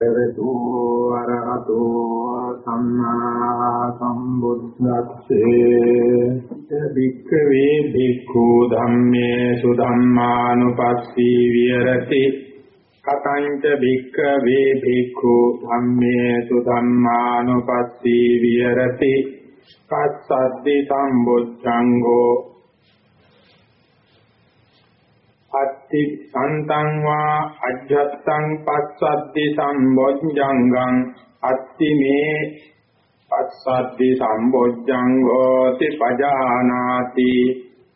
එවතු අරහතෝ සම්මා සම්බුද්දස්සේ භික්ඛවේ භික්ඛු ධම්මේසු ධම්මානුපස්සී විහෙරති. කතංච භික්ඛවේ භික්ඛු ධම්මේසු ධම්මානුපස්සී විහෙරති. කස්සද්දි සම්බුද්ධංගෝ අත්ති සන්තං වා අජ්ජත්තං පස්සද්දි සම්බොජ්ජංගං අත්ති මේ පස්සද්දි සම්බොජ්ජංගෝති පජානාති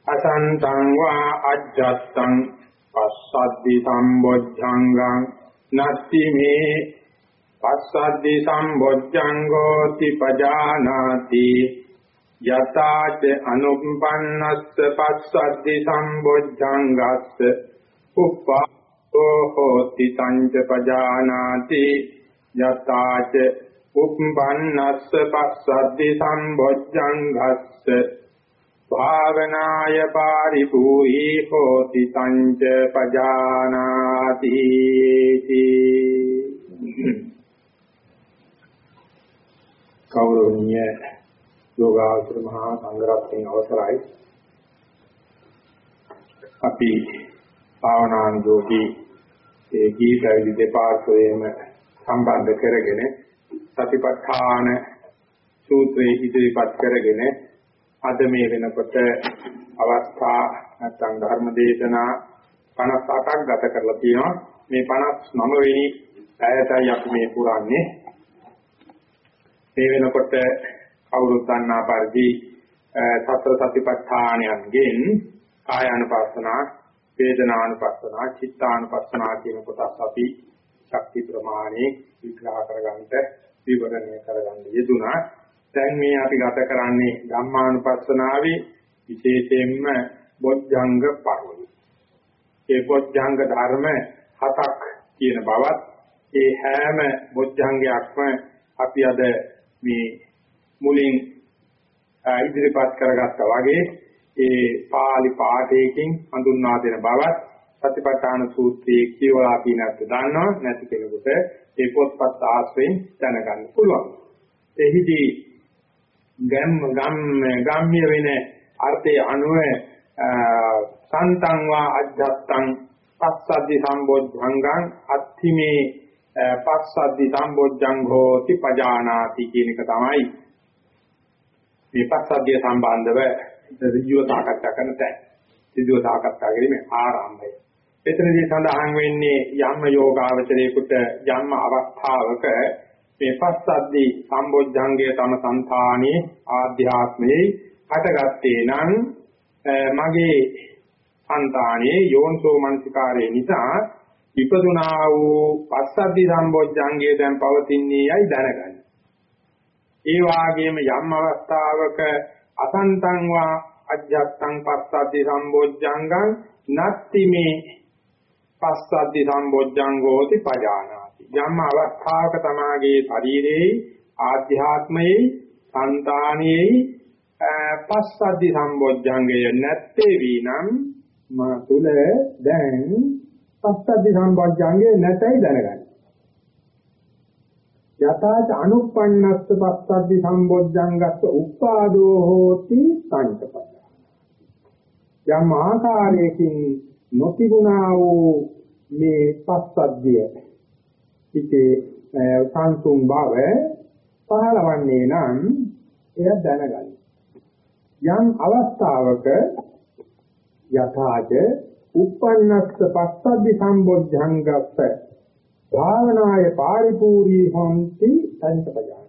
අසන්තං වා අජ්ජත්තං පස්සද්දි සම්බොජ්ජංගං නත්ති මේ පස්සද්දි සම්බොජ්ජංගෝති පජානාති යතාච අනුප්පන්නස්ස පස්සද්දි සම්බොජ්ජංගස්ස උප්පාදෝ හෝති තංච පජානාති යතාච උප්පන්නස්ස පස්සද්දි සම්බොජ්ජංගස්ස භාවනාය පාරිපූහි හෝති තංච පජානාති කෞරවණීය යෝගාචර මහා සංඝරත්නයේ අවසරයි. අපි භාවනානුයෝගී ඒ ගීතයි දෙපාර්ශ්වයේම සම්බන්ධ කරගෙන සතිපට්ඨාන සූත්‍රයේ ඉදිරිපත් කරගෙන අද මේ වෙනකොට අවස්ථා නැත්නම් ධර්ම දේශනා 58ක් ගත කරලා තියෙනවා. මේ 59 වෙනි පැයටයි අපි මේ පුරන්නේ. මේ වෙනකොට කවුරුත් දන්නා පරිදි සතර සතිපට්ඨානයන්ගෙන් කායानुපස්සනා වේදනානුපස්සනා චිත්තානුපස්සනා කියන කොටස් අපි ශක්ති ප්‍රමාණේ විග්‍රහ කරගන්නට විවරණය කරගන්න යෙදුනා දැන් මේ අපි ගත කරන්නේ ධම්මානුපස්සනාවේ විශේෂයෙන්ම බොද්ධංග පරිවර්තන. ඒ බොද්ධංග ධර්ම හතක් කියන බවත් ඒ හැම බොද්ධංගයක්ම අපි අද මේ මුලින් ඉදිරිපත් කරගත්තා වගේ ඒ පාලි පාඨයකින් හඳුන්වා දෙන බවත් සතිපට්ඨාන සූත්‍රයේ කියවලා තියෙනත් දන්නවා නැති කෙනෙකුට ඒ පොත්පත් ආශ්‍රයෙන් දැනගන්න පුළුවන්. එහිදී ගම් ගම් ගම්ම්‍ය වෙන අර්ථයේ අනුව සන්තං වා අජ්ජත්තං පස්සද්ධි සම්බොද්ධංගං අත්ථිමේ පස්සද්ධි සම්බොද්ධං හෝති පජානාති කියන එක තමයි මේ පස්සද්ධිය සම්බන්ධව ඍජුව සාකච්ඡා කරන තැන. ඍජුව සාකච්ඡා කිරීමේ ආරම්භය. එතනදී සඳහන් වෙන්නේ යම් යෝගාවචරයේකට යම් අවස්ථාවක මේ පස්සද්දී සම්බොධ්ජංගය තම సంతානේ ආධ්‍යාත්මේ හටගත්තේ නම් මගේ సంతානේ යෝන්සෝ මනසිකාරය නිසා විපදුනා වූ පස්සද්දි සම්බොජ්ජංගයේ දැන් පවතින්නේ යයි දැනගන්න. ඒ වාගේම යම් අවස්ථාවක අසන්තං වා අජ්ජත්තං පස්සද්දී සම්බොජ්ජංගං නත්ති මේ පස්සද්දී සම්බොජ්ජංගෝති පජානාති. යම් අවස්ථාවක තමාගේ ශරීරයේ ආධ්‍යාත්මයේ సంతානියේ පස්සද්දී සම්බොජ්ජංගය නැත්තේ වීනම් මා තුල දැන් පස්සද්දී සම්බොජ්ජංගය නැතයි දැනගන්න. යථාච අනුප්පන්නස්ස පස්සද්දි සම්බොජ්ජංගස්ස උප්පාදෝ හෝති සංකප්පය යම් ආකාරයකින් නොතිබුණා වූ මේ පස්සද්ධිය ඉතේ සංසුන් බව පහළවන්නේ නම් එය දැනගන්න යම් අවස්ථාවක යථාච උප්පන්නස්ස පස්සද්ධි සම්බොජ්ජංගස්ස භාවනාය පාරිපූර්ණී හොಂತಿ සංකප්පජාන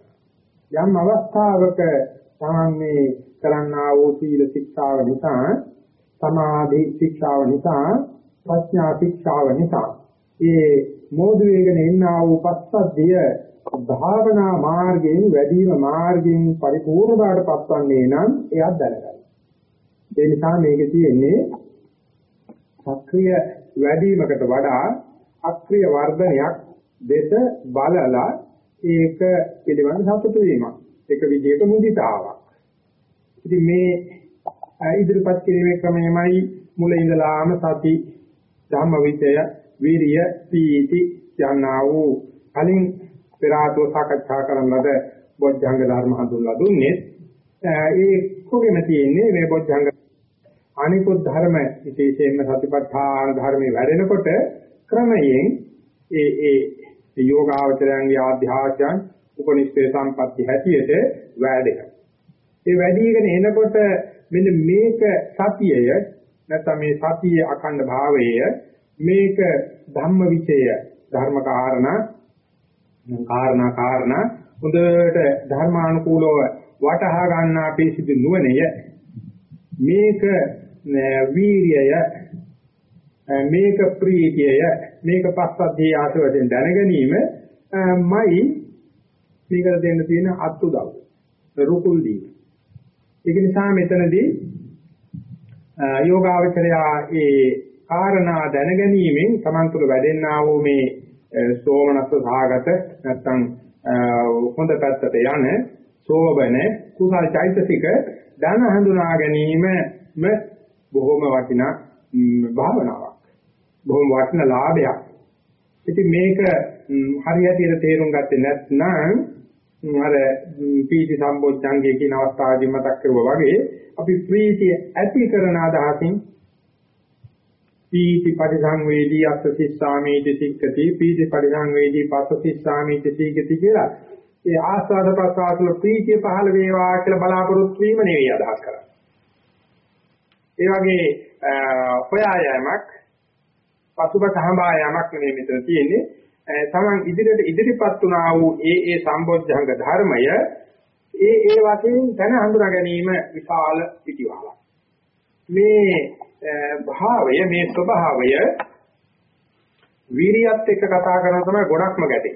යම් අවස්ථාවක තමන්නේ කරන්නා වූ සීල ශික්ෂාව නිසා සමාධි ශික්ෂාව නිසා ප්‍රඥා ශික්ෂාව නිසා ඒ මෝධ වේගන එන්නා වූ පස්සද්ධිය භාවනා මාර්ගයෙන් වැඩිම මාර්ගයෙන් පරිපූර්ණ බවට පත්වන්නේ නම් එයක් දැනගන්න. ඒ නිසා මේකේ තියෙන්නේ සක්‍රිය වැඩිවීමකට වඩා අක්‍රිය වර්ධනයක් දෙස බලලා ඒක පිළිබඳ සතුටු වීමක්. ඒක විදිහට මුදිතාවක්. ඉතින් මේ ඉදිරිපත් කිරීමේ ක්‍රමයමයි මුල ඉඳලාම සති ධම්මවිචය විරිය පීති යනා වූ කලින් පෙරාතෝ සාකච්ඡා කරන ලද බොද්ධංග ධර්ම හඳුන්ලා දුන්නේ ඒ කොගෙම තියෙන්නේ මේ බොද්ධංග අනිකුත් ධර්ම විශේෂයෙන්ම සතිපට්ඨාන ධර්මයේ වැඩෙනකොට ක්‍රමයෙන් ඒ ඒ යෝගාවචරයන්ගේ ආධ්‍යාත්මයන් උපනිෂ්ඨේ සම්පatti හැටියට වැඩෙනවා. ඒ වැඩිගෙන එනකොට මෙන්න මේක සතියය නැත්නම් මේ සතියේ අඛණ්ඩ භාවය මේක ධම්ම විචය ධර්ම කාරණා කාරණා කාරණා හොඳට ධර්මානුකූලව වටහා ගන්නා පිසිදු නුවණය මේක වීර්යය මේක ප්‍රීතිය මේක පස්සද්ධිය ආසවයෙන් දැන ගැනීම මයි මේකට දෙන්න තියෙන අත්උදව් රුකුල් දීම ඒක නිසා මෙතනදී යෝගාවචරයා ඒ කාරණා දැන ගැනීමෙන් Taman තුළ වැඩෙන්නා වූ මේ සෝමනස්ස සාගත නැත්නම් හොඳ පැත්තට යන සෝබන කුසල් චෛතසික දන හඳුනා ගැනීම බොහොම වටිනා භාවනාවක්. බොහොම වටිනා ලාභයක්. ඉතින් මේක හරියට තේරුම් ගත්තේ නැත්නම් අර පීති සම්බොච්චංගේ කියන අවස්ථාවේදී මතක් කරුවා වගේ අපි ප්‍රීතිය ඇති කරන අදහසින් පීති පරිසංවේදී අස්ස සිස්සාමීති සික්කති පීති පරිසංවේදී පස්ස සිස්සාමීති සික්කති කියලා ඒ ආස්වාද ප්‍රසආසල ප්‍රීතිය පහළ වේවා කියලා බලාපොරොත්තු වීම නෙවෙයි අදහස් කරන්නේ. ඒ වගේ හොයා යෑමක් පසුබට හඹා යෑමක් නෙවෙයි මෙතන තියෙන්නේ. තමන් ඉදිරියට ඉදිරිපත් වුණා වූ ඒ ඒ සම්බොධ්‍යංග ධර්මය ඒ ඒ වශයෙන් දැන හඳුනා ගැනීම විශාල පිටිවහලක්. මේ භාවය මේ ස්වභාවය වීරියත් එක්ක කතා කරන තමයි ගොඩක්ම ගැටේ.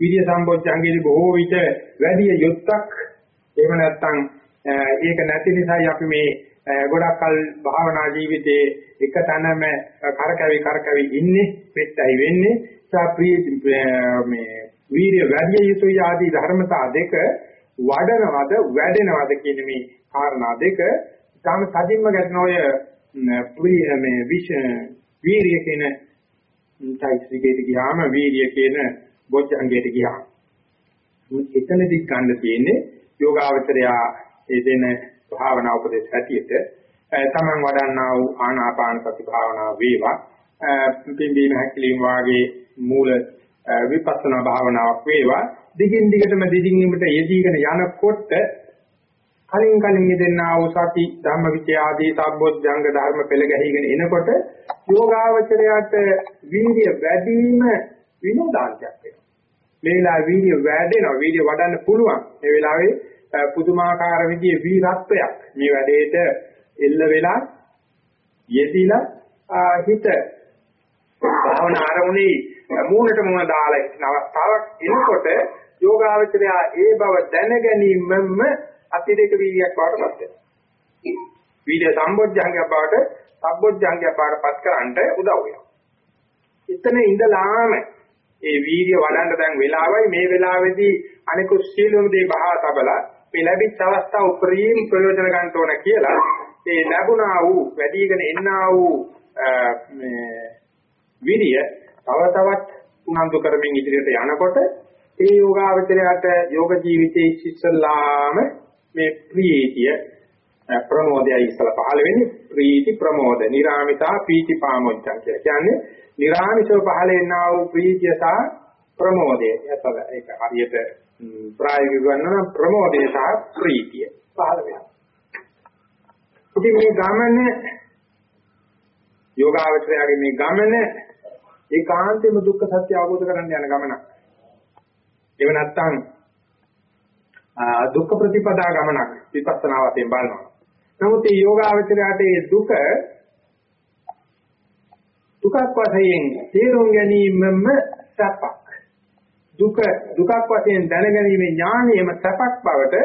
විරිය සම්බොච්චංගේදී බොහෝ විට වැඩි යොත්තක් එහෙම නැත්නම් ඒක නැති නිසායි අපි මේ ගොඩක් කල් භාවනා ජීවිතයේ එක තැනම කරකැවි කරකැවි ඉන්නේ පෙත්තයි වෙන්නේ සාප්‍රිය මේ වීර්ය වැඩි යුතුය ආදී ධර්මතා දෙක වඩනවද වැඩෙනවද කියන මේ කාරණා දෙක තම සදින්ම ගැටෙන ඔය මේ විෂ වීර්ය කියන චෛත්‍යිකයට ගියාම වීර්ය කියන බොජ්ජංගයට ගියා. එතනදි ගන්න තියෙන්නේ යෝගාවචරයා ඒ දෙන භාවනා උපදේශ හැටියට තමන් වඩන්නා වූ ආනාපාන සති භාවනාව වේවා පිම්බීම හැකිලිම වාගේ මූල විපස්සනා භාවනාවක් වේවා දිගින් දිගටම දිගින්ීමට යෙදීගෙන යනකොට කලින් කලින් යෙදෙනා වූ සති ධම්මවිචය ආදී සම්බොධ්‍යංග ධර්ම පෙළ ගැහිගෙන එනකොට යෝගාවචරයට වීර්ය වැඩිම විනෝදාංශයක් වෙනවා. මේ වෙලාවේ වීර්ය වැඩෙනවා වීර්ය වඩන්න පුළුවන්. මේ වෙලාවේ පුදුමාකාර විදිහේ වීරත්වයක් මේ වැඩේට එල්ල වෙලා යෙදිලා හිත භාවනා ආරමුණේ මූණට මූණ දාලා ඉන්න අවස්ථාවක් එනකොට යෝගාවචරය ඒ බව දැන ගැනීමම අතිරේක වීර්යයක් බවට පත් වෙනවා. වීර්ය සම්බොජ්ජංගය බවට සම්බොජ්ජංගය බවට පත් කරන්නට උදව් වෙනවා. එතන ඉඳලාම ඒ වීර්ය වඩන්න දැන් වෙලාවයි මේ වෙලාවේදී අනිකුත් සීලොම දේ බහා තබලා මේ ලැබිච්ච අවස්ථාව උපරිම ප්‍රයෝජන ගන්න ඕන කියලා ඒ ලැබුණා වූ වැඩිගෙන එන්නා වූ මේ විරිය තව තවත් උනන්දු කරමින් ඉදිරියට යනකොට ඒ යෝගාවචරයට යෝග ජීවිතයේ ඉස්සල්ලාම මේ ප්‍රීතිය ප්‍රමෝදයයි ඉස්සලා පහළ වෙන්නේ ප්‍රීති ප්‍රමෝද නිරාමිතා පීති පාමොච්චං කියලා. කියන්නේ නිරාමිෂව පහළ එන්නා වූ ප්‍රීතිය සහ ප්‍රමෝදය. ඒක හරියට ප්‍රායෝගික ගන්න ප්‍රමෝදය සහ ප්‍රීතිය පහළ වෙනවා. ඉතින් මේ ගමන යෝගාවචරයාගේ මේ ගමන ඒකාන්තයෙන්ම දුක්ඛ සත්‍ය අවබෝධ කරගන්න යන ගමනක්. ඒව නැත්තම් දුක්ඛ ප්‍රතිපදා ගමනක් විපස්සනා වශයෙන් බලනවා. නමුත් මේ යෝගාවචරයට මේ දුක දුකක් වශයෙන් තේරුම් ගැනීමම සපක්. දුක දුකක් වශයෙන් දැනගැනීමේ ඥානයම සපක් බවට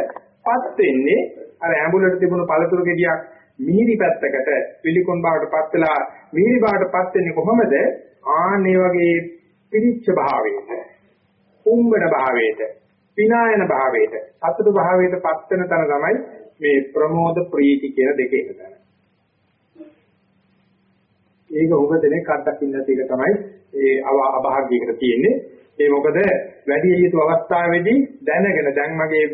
පත් වෙන්නේ අර ඇඹුලට තිබුණු පළතුරු ගෙඩියක් මිහිරි පැත්තකට පිළිකොන් බවට පත් වෙලා මිහිරි බවට පත් වෙන්නේ කොහොමද? ආන්නේ වගේ පිරිච්ච භාවයට, කුම්බන භාවයට, විනායන භාවයට, සතුට භාවයට පත් වෙන තැන තමයි මේ ප්‍රමෝද ප්‍රීති කියන දෙක එකතන. ඒක උඹ දෙනෙක් අත්දකින්න නැති එක තමයි ඒ අභාග්‍යයකට තියෙන්නේ. ඒ මොකද වැඩි යුතු අවස්ථාවේදී දැනගෙන දැන් මගේ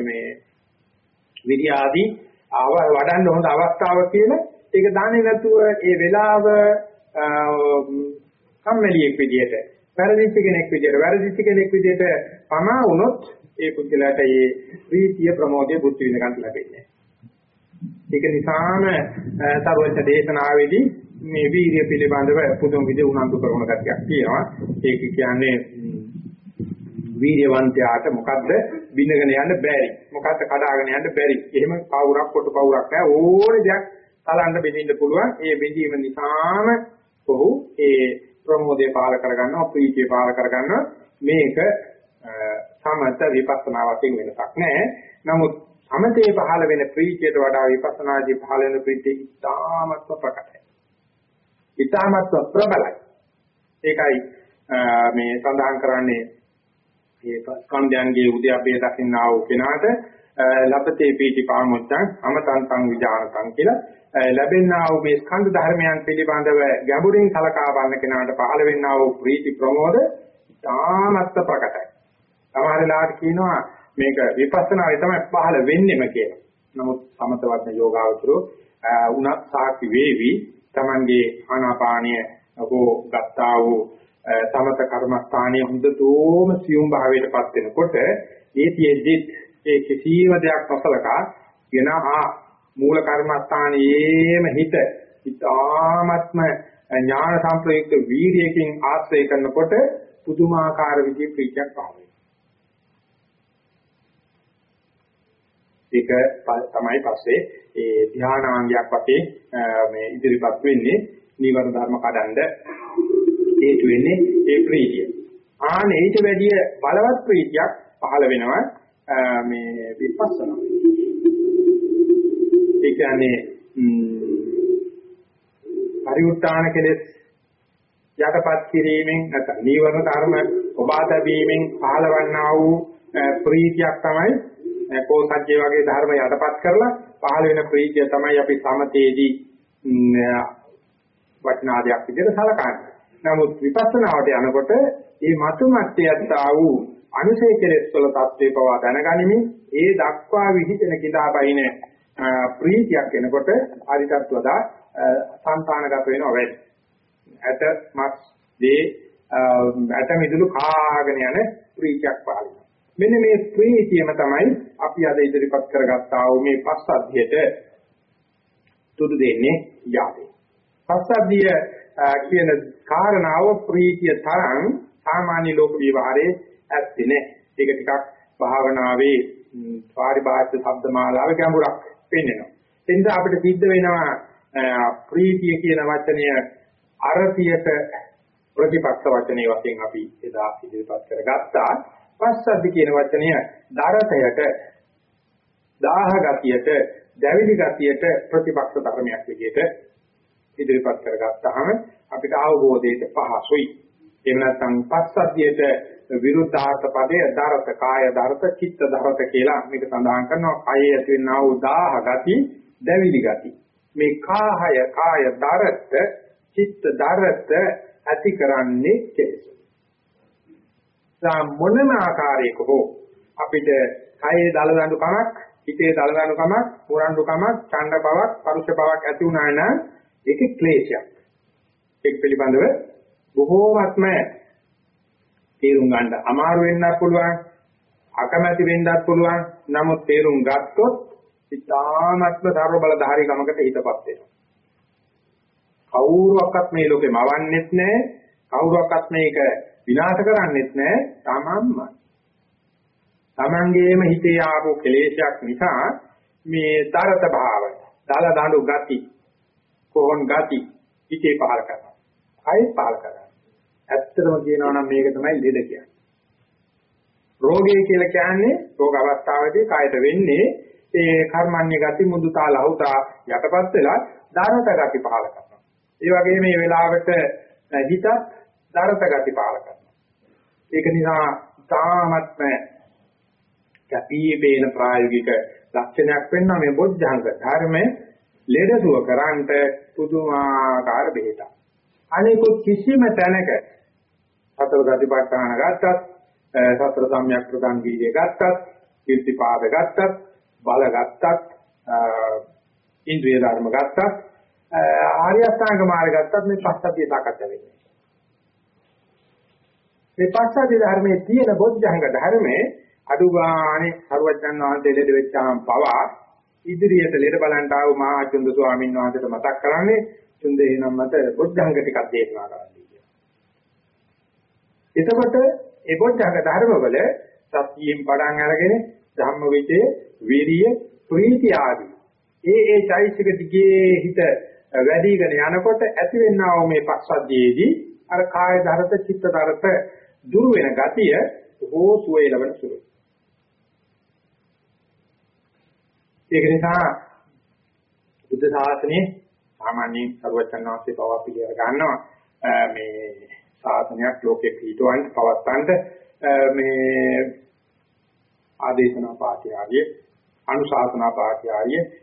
මේ විද්‍ය ආදී ආව වඩන්න හොඳ අවස්ථාවක් කියලා ඒක දාන්නේ නැතුව ඒ වෙලාව කම්මැලියෙක් විදියට වැරදිච්ච කෙනෙක් විදියට වැරදිච්ච කෙනෙක් විදියට පමා වුණොත් ඒ පුද්ගලයාට ඒ ප්‍රීතිය ප්‍රමෝදය බුද්ධ විඳගන්න ලැබෙන්නේ. ඒක නිසාම සර්වඥ දේශනාවේදී මේ වීර්ය පිළිබඳව පුදුම විදිහ උනන්දු කරන ගැටියක් තියෙනවා. ඒක කියන්නේ වීර්යවන්තයාට මොකද්ද බිඳගෙන යන්න බැරි. මොකද්ද කඩාගෙන යන්න බැරි. එහෙම පවුරක් කොට පවුරක් නැහැ. ඕනේ දෙයක් තලන්න බෙදින්න පුළුවන්. ඒ බෙදීම නිසාම ඔහු ඒ ප්‍රමෝදය පාල කරගන්නවා, ප්‍රීතිය පාල කරගන්නවා. මේක සමත විපස්සනා වශයෙන් වෙනසක් නැහැ. නමුත් සමතේ පහළ වෙන ප්‍රීතියට වඩා විපස්සනාදී පහළ වෙන ප්‍රීතිය ඉතාමත්ව ප්‍රකටයි. ඉතාමත්ව ප්‍රබලයි. ඒකයි මේ සඳහන් කරන්නේ මේ ස්කන්ධයන්ගේ උද්‍යප්පේ දකින්නා වූ කෙනාට ලබතේ පීටි පාමුච්චං අමතන්තං විජානතං කියලා ලැබෙනා වූ මේ ස්කන්ධ ධර්මයන් පිළිබඳව ගැඹුරින් කලකා බලන කෙනාට පහළ වෙන්නා වූ ප්‍රීති ප්‍රමෝද තාමත් ප්‍රකටයි. සමහර වෙලාවට කියනවා මේක විපස්සනාවේ තමයි පහළ වෙන්නෙම කියලා. නමුත් සමතවත්න යෝගාවචරෝ උනත් සාක්ෂි වේවි Tamange ආනාපානීය හෝ ගත්තා වූ සමත කර්මස්ථානයේ හොඳටම සියුම් භාවයටපත් වෙනකොට ඒ තියෙද්දි ඒ කිසිම දෙයක් නොසලකා වෙනා මූල කර්මස්ථානයේම හිත ඉතාමත්ම ඥාන සම්ප්‍රයුක්ත වීර්යයෙන් ආශ්‍රය කරනකොට පුදුමාකාර විදිහේ ප්‍රීතියක් පහළ වෙනවා. ඒක තමයි පස්සේ ඒ ධානාංගයක් වශයෙන් මේ ඉදිරිපත් වෙන්නේ නීවරණ ධර්ම කඩන්ඩ හේතු වෙන්නේ ඒ ප්‍රීතිය. ආන ඊට වැඩිය බලවත් ප්‍රීතියක් පහළ වෙනවා මේ විපස්සනා. ඒ කියන්නේ පරිඋත්තාන කෙලෙස් යටපත් කිරීමෙන් නැත්නම් නීවරණ ධර්ම ඔබා තැබීමෙන් පහළවන්නා වූ ප්‍රීතියක් තමයි කෝසජ්ජේ වගේ ධර්ම යටපත් කරලා පහළ වෙන ප්‍රීතිය තමයි අපි සමතේදී වචනාදයක් විදිහට සලකන්නේ. නමුත් විපස්සනාවට යනකොට මේ මතු මැත්තයත් ආ වූ අනුසය කෙලෙස් වල தත්ත්වේ පවා දැනගනිමින් ඒ දක්වා විහිදෙන කිදාබයින ප්‍රීතියක් එනකොට ආදිතත් වදා සංතානගත වෙනවා වැඩි. ඇත මස් දේ ඇත මිදුළු කාගෙන යන ප්‍රීතියක් පහළ මෙන්න මේ ප්‍රීතියම තමයි අපි අද ඉදිරිපත් කරගත්තා වූ මේ පස්සද්ධියට තුඩු දෙන්නේ යාවේ. පස්සද්ධිය කියන කාරණාව ප්‍රීතිය තරම් සාමාන්‍ය ලෝක විවහාරයේ ඇත්තේ නැහැ. ඒක ටිකක් භාවනාවේ පාරිභාෂික ශබ්දමාලාවේ ගැඹුරක් පෙන්වනවා. එතෙන්ද අපිට සිද්ධ වෙනවා ප්‍රීතිය කියන වචනය අරතියට ප්‍රතිපක්ෂ වචනේ වශයෙන් අපි එදා ඉදිරිපත් කරගත්තා. පස්සද්ධි කියන වචනය දරතයට දාහ ගතියට දැවිලි ගතියට ප්‍රතිපක්ෂ ධර්මයක් විදිහට ඉදිරිපත් කරගත්තාම අපිට අවබෝධයට පහසුයි. එහෙම නැත්නම් පස්සද්ධියට විරුද්ධාර්ථ පදයේ දරත කාය දරත චිත්ත දරත කියලා මේක සඳහන් කරනවා. කයේ ඇති වෙනා වූ දාහ ගති දැවිලි ගති. මේ කාහය කාය දරත චිත්ත දරත ඇති කරන්නේ කෙලෙස. මොනම ආකාරයක හෝ අපිට කයේ දලදඬු කමක්, හිතේ දලදඬු කමක්, පුරඬු කමක්, ඡණ්ඩ බවක්, පරුෂ බවක් ඇති වුණා නම් ඒකේ ක්ලේශයක්. ඒක පිළිබඳව බොහෝමත්ම තේරුම් ගන්න අමාරු වෙන්නත් පුළුවන්, අකමැති වෙන්නත් පුළුවන්. නමුත් තේරුම් ගත්තොත් ඉතාමත්ම ධර්ම බලධාරී ගමකට හිතපත් වෙනවා. කවුරුවක්වත් මේ ලෝකේ මවන්නෙත් නැහැ. කවුරුවක්වත් මේක විනාශ කරන්නෙත් නැහැ. තමන්මයි. තමන්ගේම හිතේ ආපු කෙලේශයක් නිසා මේ තරත භාවය, දල දඬු ගති, කොහොන් ගති හිතේ පහල කරනවා. කයි පහල කරනවා. ඇත්තටම කියනවා නම් මේක තමයි ලෙඩ කියන්නේ. රෝගය කියලා කියන්නේ රෝග අවස්ථාවේදී කායට වෙන්නේ ඒ කර්මන්නේ ගති මුදුතා ලහුතා යටපත් වෙලා ධාරත ගති පහල කරනවා. ඒ වගේ මේ වෙලාවට හිතත් ධාරත ගති පහල කරනවා. ඒක නිසා තාමත්ම කැපී පේන ප්‍රායෝගික ලක්ෂණයක් වෙනවා මේ බොද්ධංග ධර්මයේ ලෙඩසුව කරන්ට පුදුමාකාර බෙහෙතක්. අනිකුත් කිසිම තැනක සතර ගතිපට්ඨාන ගත්තත් සතර සම්‍යක් ප්‍රදාන් වීර්ය ගත්තත් කීර්තිපාද ගත්තත් බල ගත්තත් ඉන්ද්‍රිය ධර්ම ගත්තත් ආර්ය අෂ්ටාංග මාර්ග ගත්තත් මේ පස්සද්ධිය සාකච්ඡා වෙන්නේ. මේ පස්සද්ධිය ධර්මයේ තියෙන බොද්ධංග ධර්මයේ අදුගානේ සර්වඥාන් වහන්සේ ලෙඩ වෙච්චාම පවා ඉදිරියට ලෙඩ බලන්ට ආව මහා චුන්ද ස්වාමීන් වහන්සේට මතක් කරන්නේ චුන්දේ නම් මත බොද්ධංග ටිකක් දේශනා කරන්න කියලා. එතකොට ඒ බොද්ධංග ධර්මවල සත්‍යයෙන් පටන් අරගෙන ධම්ම විචේ විරිය ප්‍රීති ආදී ඒ ඒ චෛසික දිගේ හිත වැඩිගෙන යනකොට ඇතිවෙනා වූ මේ පස්සද්ධියේදී අර කාය ධරත චිත්ත ධරත දුරු වෙන ගතිය බොහෝ සුවේ ලබන සුළුයි. ඒක නිසා බුද්ධ ශාසනයේ සාමාන්‍යයෙන් සර්වචන්නාංශේ පවා පිළිවෙල ගන්නවා මේ ශාසනයක් ලෝකෙ පිටවන්න පවත්තන්න මේ ආදේශනා පාඨය අනුශාසනා පාඨය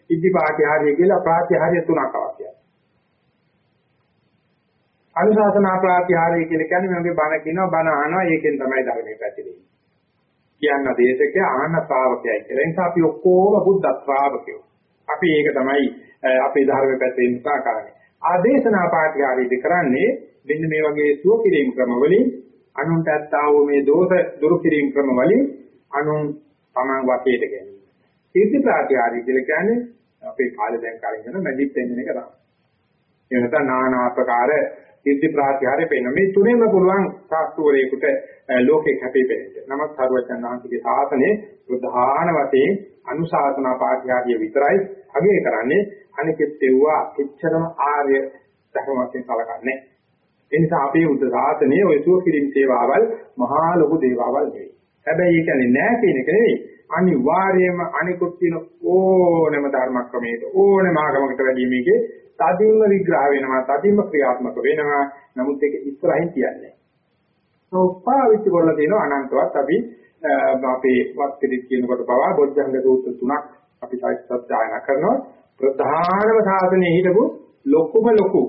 ඉද්ධි පාඨය කියලා ප්‍රාත්‍යහාරය තුනක් අවශ්‍යයි. අනුශාසනා ප්‍රාත්‍යහාරය කියලා කියන්නේ මගේ බණ කියනවා බණ අහනවා ඒකෙන් තමයි ධර්මයේ පැතිරෙන්නේ. කියන දේශකය ආහන ශ්‍රාවකයයි කියලා. ඒ නිසා අපි ඔක්කොම බුද්ධ ශ්‍රාවකයෝ. අපි ඒක තමයි අපේ ධර්මයේ පැත්තේ නිසා කරන්නේ. ආදේශනා පාඨය කරන්නේ මෙන්න මේ වගේ සුව කිරීම ක්‍රම වලින් අනුන්ට ඇත්තා වූ මේ දෝෂ දුරු කිරීම ක්‍රම වලින් අනුන් තමන් වශයෙන් ගැනීම. කීර්ති ප්‍රාතිහාරය කියලා කියන්නේ අපේ කාලේ දැන් කලින් යන මැජික් පෙන්වන එක තමයි. ඒ නැත්නම් নানা ආකාර සිද්ධි ප්‍රාත්‍යාරේ පෙන්න මේ තුනේම පුළුවන් සාස්තුවරේකට ලෝකේ කැපිපෙන්නේ. නමුත් සර්වචන්නාන්තිගේ ශාසනයේ ප්‍රධාන වශයෙන් අනුශාසනා පාඨ්‍යාදිය විතරයි අගය කරන්නේ අනිකෙත් ඒවා එච්චරම ආර්ය ධර්ම වශයෙන් සලකන්නේ. ඒ නිසා අපේ බුද්ධ ශාසනයේ ඔය සුව කිරීම සේවාවල් මහා ලොකු දේවාවල් නෙවෙයි. හැබැයි ඒ කියන්නේ නෑ කියන එක නෙවෙයි. අනිවාර්යයෙන්ම අනිකුත් තියෙන ඕනෑම ධර්මක්‍රමයක ඕනෑම ආගමකට වැඩි මේකේ තදින්ම විග්‍රහ වෙනවා තදින්ම ක්‍රියාත්මක වෙනවා. නමුත් ඒක ඉස්සරහින් කියන්නේ සෝපාවිච්ච කරලා දෙනවා අනන්තවත් අපි අපේ වත්තිරි කියනකොට පවා බොජ්ජංග සූත්‍ර තුනක් අපි සත්‍යයන කරනවා. ප්‍රධානම සාධනයේ හිටපු ලොකුම ලොකු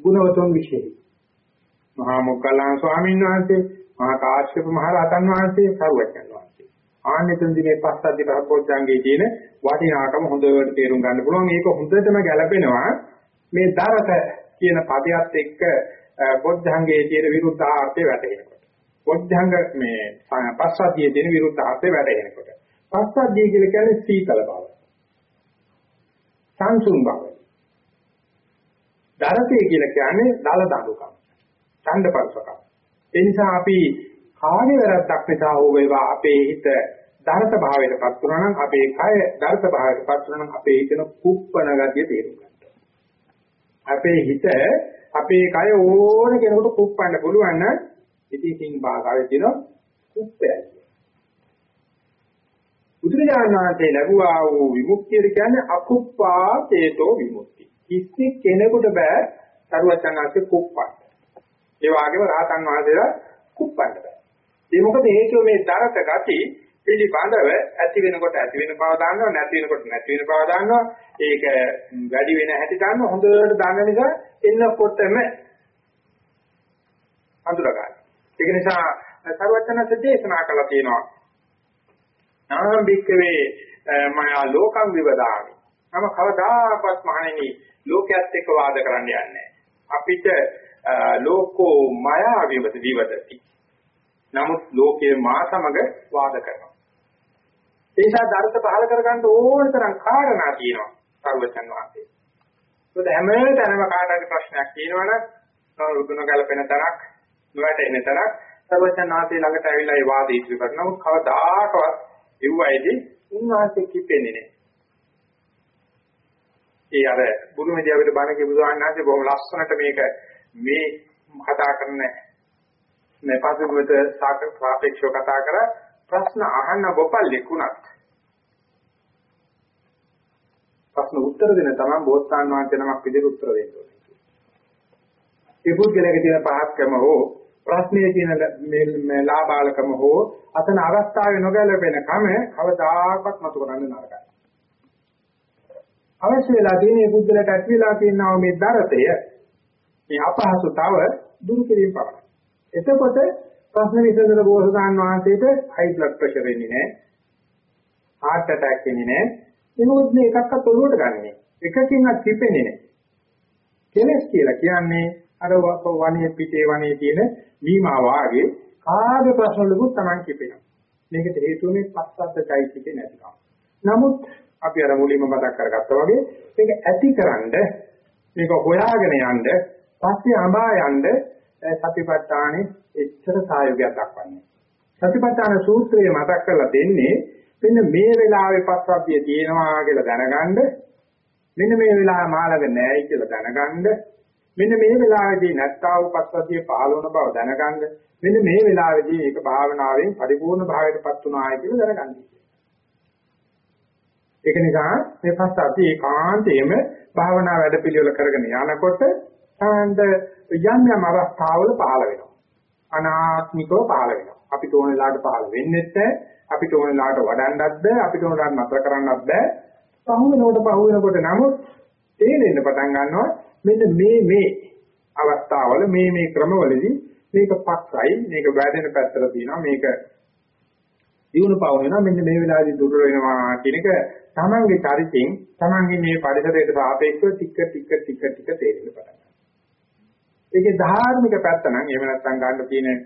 ගුණවතුන් විශේෂයි මහා මොග්ගල්ලාන ස්වාමීන් වහන්සේ මහා කාශ්‍යප මහ රහතන් වහන්සේ සරුවචන වහන්සේ ආන්නෙතනදී මේ පස්සද්ධි බහපෝච්ඡංගේ තියෙන වටිනාකම හොඳට තේරුම් ගන්න පුළුවන්. ඒක හොඳටම ගැලපෙනවා මේ දරත කියන පදයට එක්ක බොද්ධංගයේ තියෙන විරුද්ධාර්ථය වැටෙනකොට. බොද්ධංග මේ පස්සද්ධියේ තියෙන විරුද්ධාර්ථය වැටෙනකොට. පස්සද්ධිය කියලා කියන්නේ සීතල බව. සංසුන් බව. දරතේ කියලා කියන්නේ දල දඬුකම්. ඡන්දපරසකම්. ඒ නිසා අපි කාගේ වැරද්දක් නිසා හෝ වේවා අපේ හිත දරත භාවයටපත් වුණා නම් අපේ කය දරත භාවයටපත් වුණා නම් අපේ හිතන කුප්පන ගතිය තේරුම් ගන්නවා. අපේ හිත අපේ කය ඕන කෙනෙකුට කුප්පන්න පුළුවන් නම් ඉතින් කිං භාගාවේ තියෙන කුප්පයයි. බුදුරජාණන් වහන්සේ ලැබුවා වූ විමුක්තිය කියන්නේ අකුප්පා චේතෝ විමුක්තිය. කිසි කෙනෙකුට බෑ සරුවචනාංශේ කුප්පන්න. ඒ වගේම රහතන් වහන්සේලා කුප්පන්න බෑ. ඒ මොකද හේතුව මේ දරත ගති පිළිබඳව ඇති වෙනකොට ඇති වෙන බව දන්නවා නැති වෙනකොට නැති වෙන බව දන්නවා ඒක වැඩි වෙන හැටි දන්නවා හොඳට දන්න නිසා එන්නකොටම අඳුර ගන්න. ඒක නිසා සර්වඥාන්සේ දේශනා කළා තියෙනවා. නාම බික්කවේ මයා ලෝකම් විවදාමි. මම කවදාකවත් මහණෙනි ලෝකයේත් එක්ක වාද කරන්න යන්නේ අපිට ලෝකෝ මායා විවදති. නමුත් ලෝකයේ මා සමග වාද කරනවා. ඒ නිසා දර්ශ පහල කරගන්න ඕන තරම් කාරණා තියෙනවා සර්වචන් වහන්සේ. ඒකද හැම තැනම කාටද ප්‍රශ්නයක් තියෙනවනම් රුදුන ගලපෙන තරක් නොවැටෙන තරක් සර්වචන් වහන්සේ ළඟට ඇවිල්ලා ඒ වාද ඉදිරි කරනවා. නමුත් කවදාකවත් එව්වයිදී උන්වහන්සේ කිපෙන්නේ නැහැ. ඒ අර බුදුමෙදී අපිට බණ කියපු බුදුහාමහන්සේ බොහොම ලස්සනට මේක මේ කතා කරන මේ පසුබිමට සාපේක්ෂව කතා කරා ප්‍රශ්න අහන්න ගොපල්ලෙක් වුණත් ප්‍රශ්න උත්තර දෙන තමයි බෝසතාන් වහන්සේ නමක් විදිහට උත්තර දෙන්න ඕනේ. ඒ පුද්ගලයාගේ තියෙන පහත්කම හෝ ප්‍රශ්නයේ තියෙන මේ ලාභාලකම හෝ අතන අවස්ථාවේ නොගැලපෙන කම කවදාකවත් මතු කරන්න නරකයි. අවශ්‍ය වෙලා තියෙන මේ පුද්ගලයාට ඇති වෙලා තියෙනා මේ දරතය මේ අපහසුතාව දුරු කිරීම පමණයි. එතකොට ප්‍රශ්න විසඳන බෝසතාන් වහන්සේට හයි බ්ලඩ් ප්‍රෙෂර් එන්නේ නැහැ. heart attack එන්නේ නැහැ. ඒකෝත් මේ එකක්වත් ඔලුවට ගන්නනේ. එකකින්වත් කිපෙන්නේ නැහැ. කෙලස් කියලා කියන්නේ අර වනේ පිටේ වනේ තියෙන වීමා වාගේ කාගේ ප්‍රශ්න වලකුත් Taman කිපෙනවා. මේකට හේතුව මේ පස්සද්ද চৈতසිකේ නැතිකම. නමුත් අපි අර මුලින්ම මතක් කරගත්තා වගේ මේක ඇතිකරනද මේක හොයාගෙන යන්න පස්සේ අඹා යන්න සතිපට්ඨානේ එච්චර සායෝගයක් දක්වන්නේ. සතිපට්ඨාන සූත්‍රය මතක් කරලා දෙන්නේ මෙන්න මේ වෙලාවේ පස්සද්ධිය තියෙනවා කියලා දැනගන්න මෙන්න මේ වෙලාව මාළඟ නෑයි කියලා දැනගන්න මෙන්න මේ වෙලාවේදී නැත්තා වූ පස්සද්ධිය පහළ වන බව දැනගන්න මෙන්න මේ වෙලාවේදී මේක භාවනාවෙන් පරිපූර්ණ භාවයටපත් වුණායි කියලා දැනගන්න. ඒක නිසා මේ පස්සද්ධිය ඒකාන්තයෙන්ම භාවනා වැඩපිළිවෙල කරගෙන යනකොට සාන්ද යම් යම් අවස්ථාවල පහළ වෙනවා. අනාත්මිකව පහළ වෙනවා. අපිට ඕන වෙලාවට පහළ වෙන්නේ නැහැ. අපිට ඕන වෙලාවට වඩන්නත් බෑ. අපිට ඕන වෙලාවට නතර කරන්නත් බෑ. පහු වෙනකොට පහු වෙනකොට නමුත් තේරෙන්න පටන් ගන්නවා මෙන්න මේ මේ අවස්ථාවල මේ මේ ක්‍රමවලදී මේක පක්ෂයි මේක වැදෙන පැත්තට තියෙනවා මේක දිනු පව වෙනවා මෙන්න මේ වෙලාවේදී දුර වෙනවා කියන එක තමන්ගේ චරිතෙන් තමන්ගේ මේ පරිසරයට සාපේක්ෂව ටික ටික ටික ටික තේරෙන්න පටන් ගන්නවා. ඒකේ ධාර්මික පැත්ත නම් එහෙම නැත්නම් ගන්න තියෙන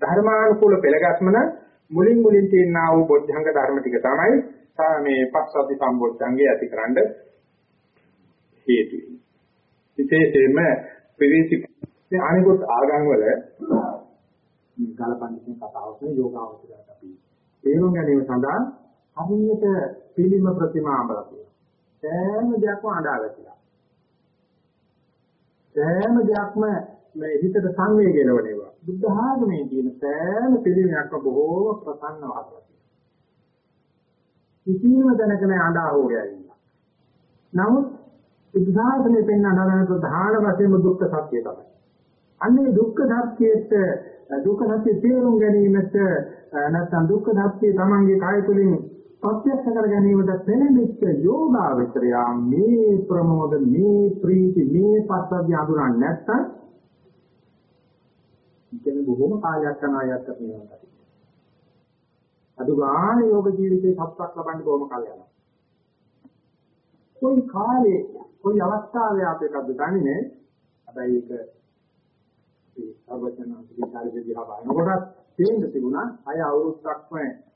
ධර්මානුකූල පෙළගස්ම නම් මුලින් මුලින් තියෙනා වූ බොද්ධංග ධර්ම ටික තමයි මේ පස්සද්ධි සම්බොද්ධංගේ ඇතිකරන්න හේතු වෙන්නේ. විශේෂයෙන්ම පිළිසි අනිකුත් ආගම් වල ගලපන්නේ කතාවක් නේ යෝගාවචරයට අපි තේරුම් ගැනීම සඳහා හරියට පිළිම ප්‍රතිමා අඹලා තියෙනවා. සෑම දෙයක්ම අඬා වැටිලා. සෑම දෙයක්ම මේ හිතට සංවේගය ලැබෙනවා. බුද්ධ ආගමේ තියෙන සෑම පිළිමයක්ම බොහෝ ප්‍රසන්නව හදලා කිසිම දැනක නැහැ අඬා හොයලා ඉන්නවා. නමුත් බුද්ධාසනේ පෙන්වන නරන ප්‍රධාන වශයෙන්ම දුක්ඛ සත්‍ය තමයි. අන්නේ දුක්ඛ සත්‍යයට දුක්ඛ සත්‍ය තේරුම් ගැනීමට නැත්නම් දුක්ඛ සත්‍ය තමන්ගේ කාය තුළින් ප්‍රත්‍යක්ෂ කර ගැනීමට පෙළඹෙච්ච යෝගාවචරය මේ ප්‍රමෝද මේ ප්‍රීති මේ පස්සද්ධිය අඳුරන්නේ නැත්නම් ඉතින් බොහොම කාලයක් යනවා යත් කියනවා. අද ගාන යෝග ජීවිතේ සත්‍යක් ලබන්න කොහොම කල් යනවා. කොයි කාලේ කොයි අවස්ථාවේ අපේකද දන්නේ හැබැයි ඒක ඒ සර්වඥාන්සේ කාර්යදී හබනකොට තේන්න තිබුණා අය අවුරුද්දක්ම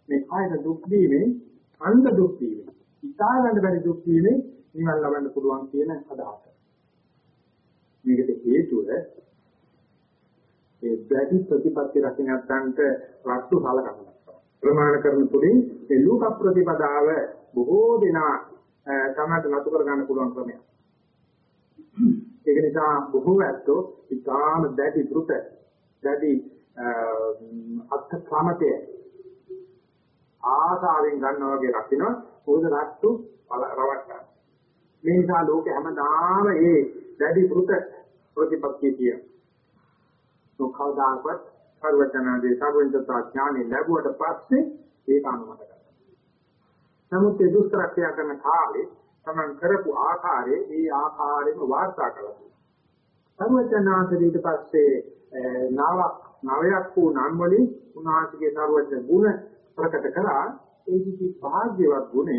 මේ කායන දුක් දීමේ අන්ධ දුක් දීමේ ඉතා ගන්න බැරි දුක් දීමේ නිවන් ලබන්න පුළුවන් කියන අදහස. මේකට හේතුව ඒ බැරි ප්‍රතිපත්ති රකින්නන්ට රත්තු හලකනවා. ප්‍රමාණ කරන තුලින් ඒ ලෝක ප්‍රතිපදාව බොහෝ දෙනා තමයි නතු කර ගන්න පුළුවන් ක්‍රමයක්. ඒක නිසා බොහෝ ඇත්තෝ ඉතාම දැඩි දෘත දැඩි අත්ථ ක්‍රමතේ ආසාවෙන් ගන්නවා වගේ රකින්න පොද රට්ටු රවට්ටන. මේ නිසා ලෝකේ හැමදාම මේ දැඩි දෘත ප්‍රතිපත්තිය කියන. සෝකවදාකවත් සර්වඥාදී සර්වඥතා ඥානෙ ලැබුවට පස්සේ ඒක අනුමත කරනවා. නමුත් ඒ දුෂ්කරක්‍රිය කරන කාලේ තමන් කරපු ආකාරයේ ඒ ආකාරයෙන්ම වාර්තා කළා. සර්වඥාන්සේ ඊට පස්සේ නාවක් නවයක් වූ නම් වලින් උන්වහන්සේගේ සර්වඥ ගුණ ප්‍රකට කළා. ඒ කිසි භාග්‍යවත් ගුණය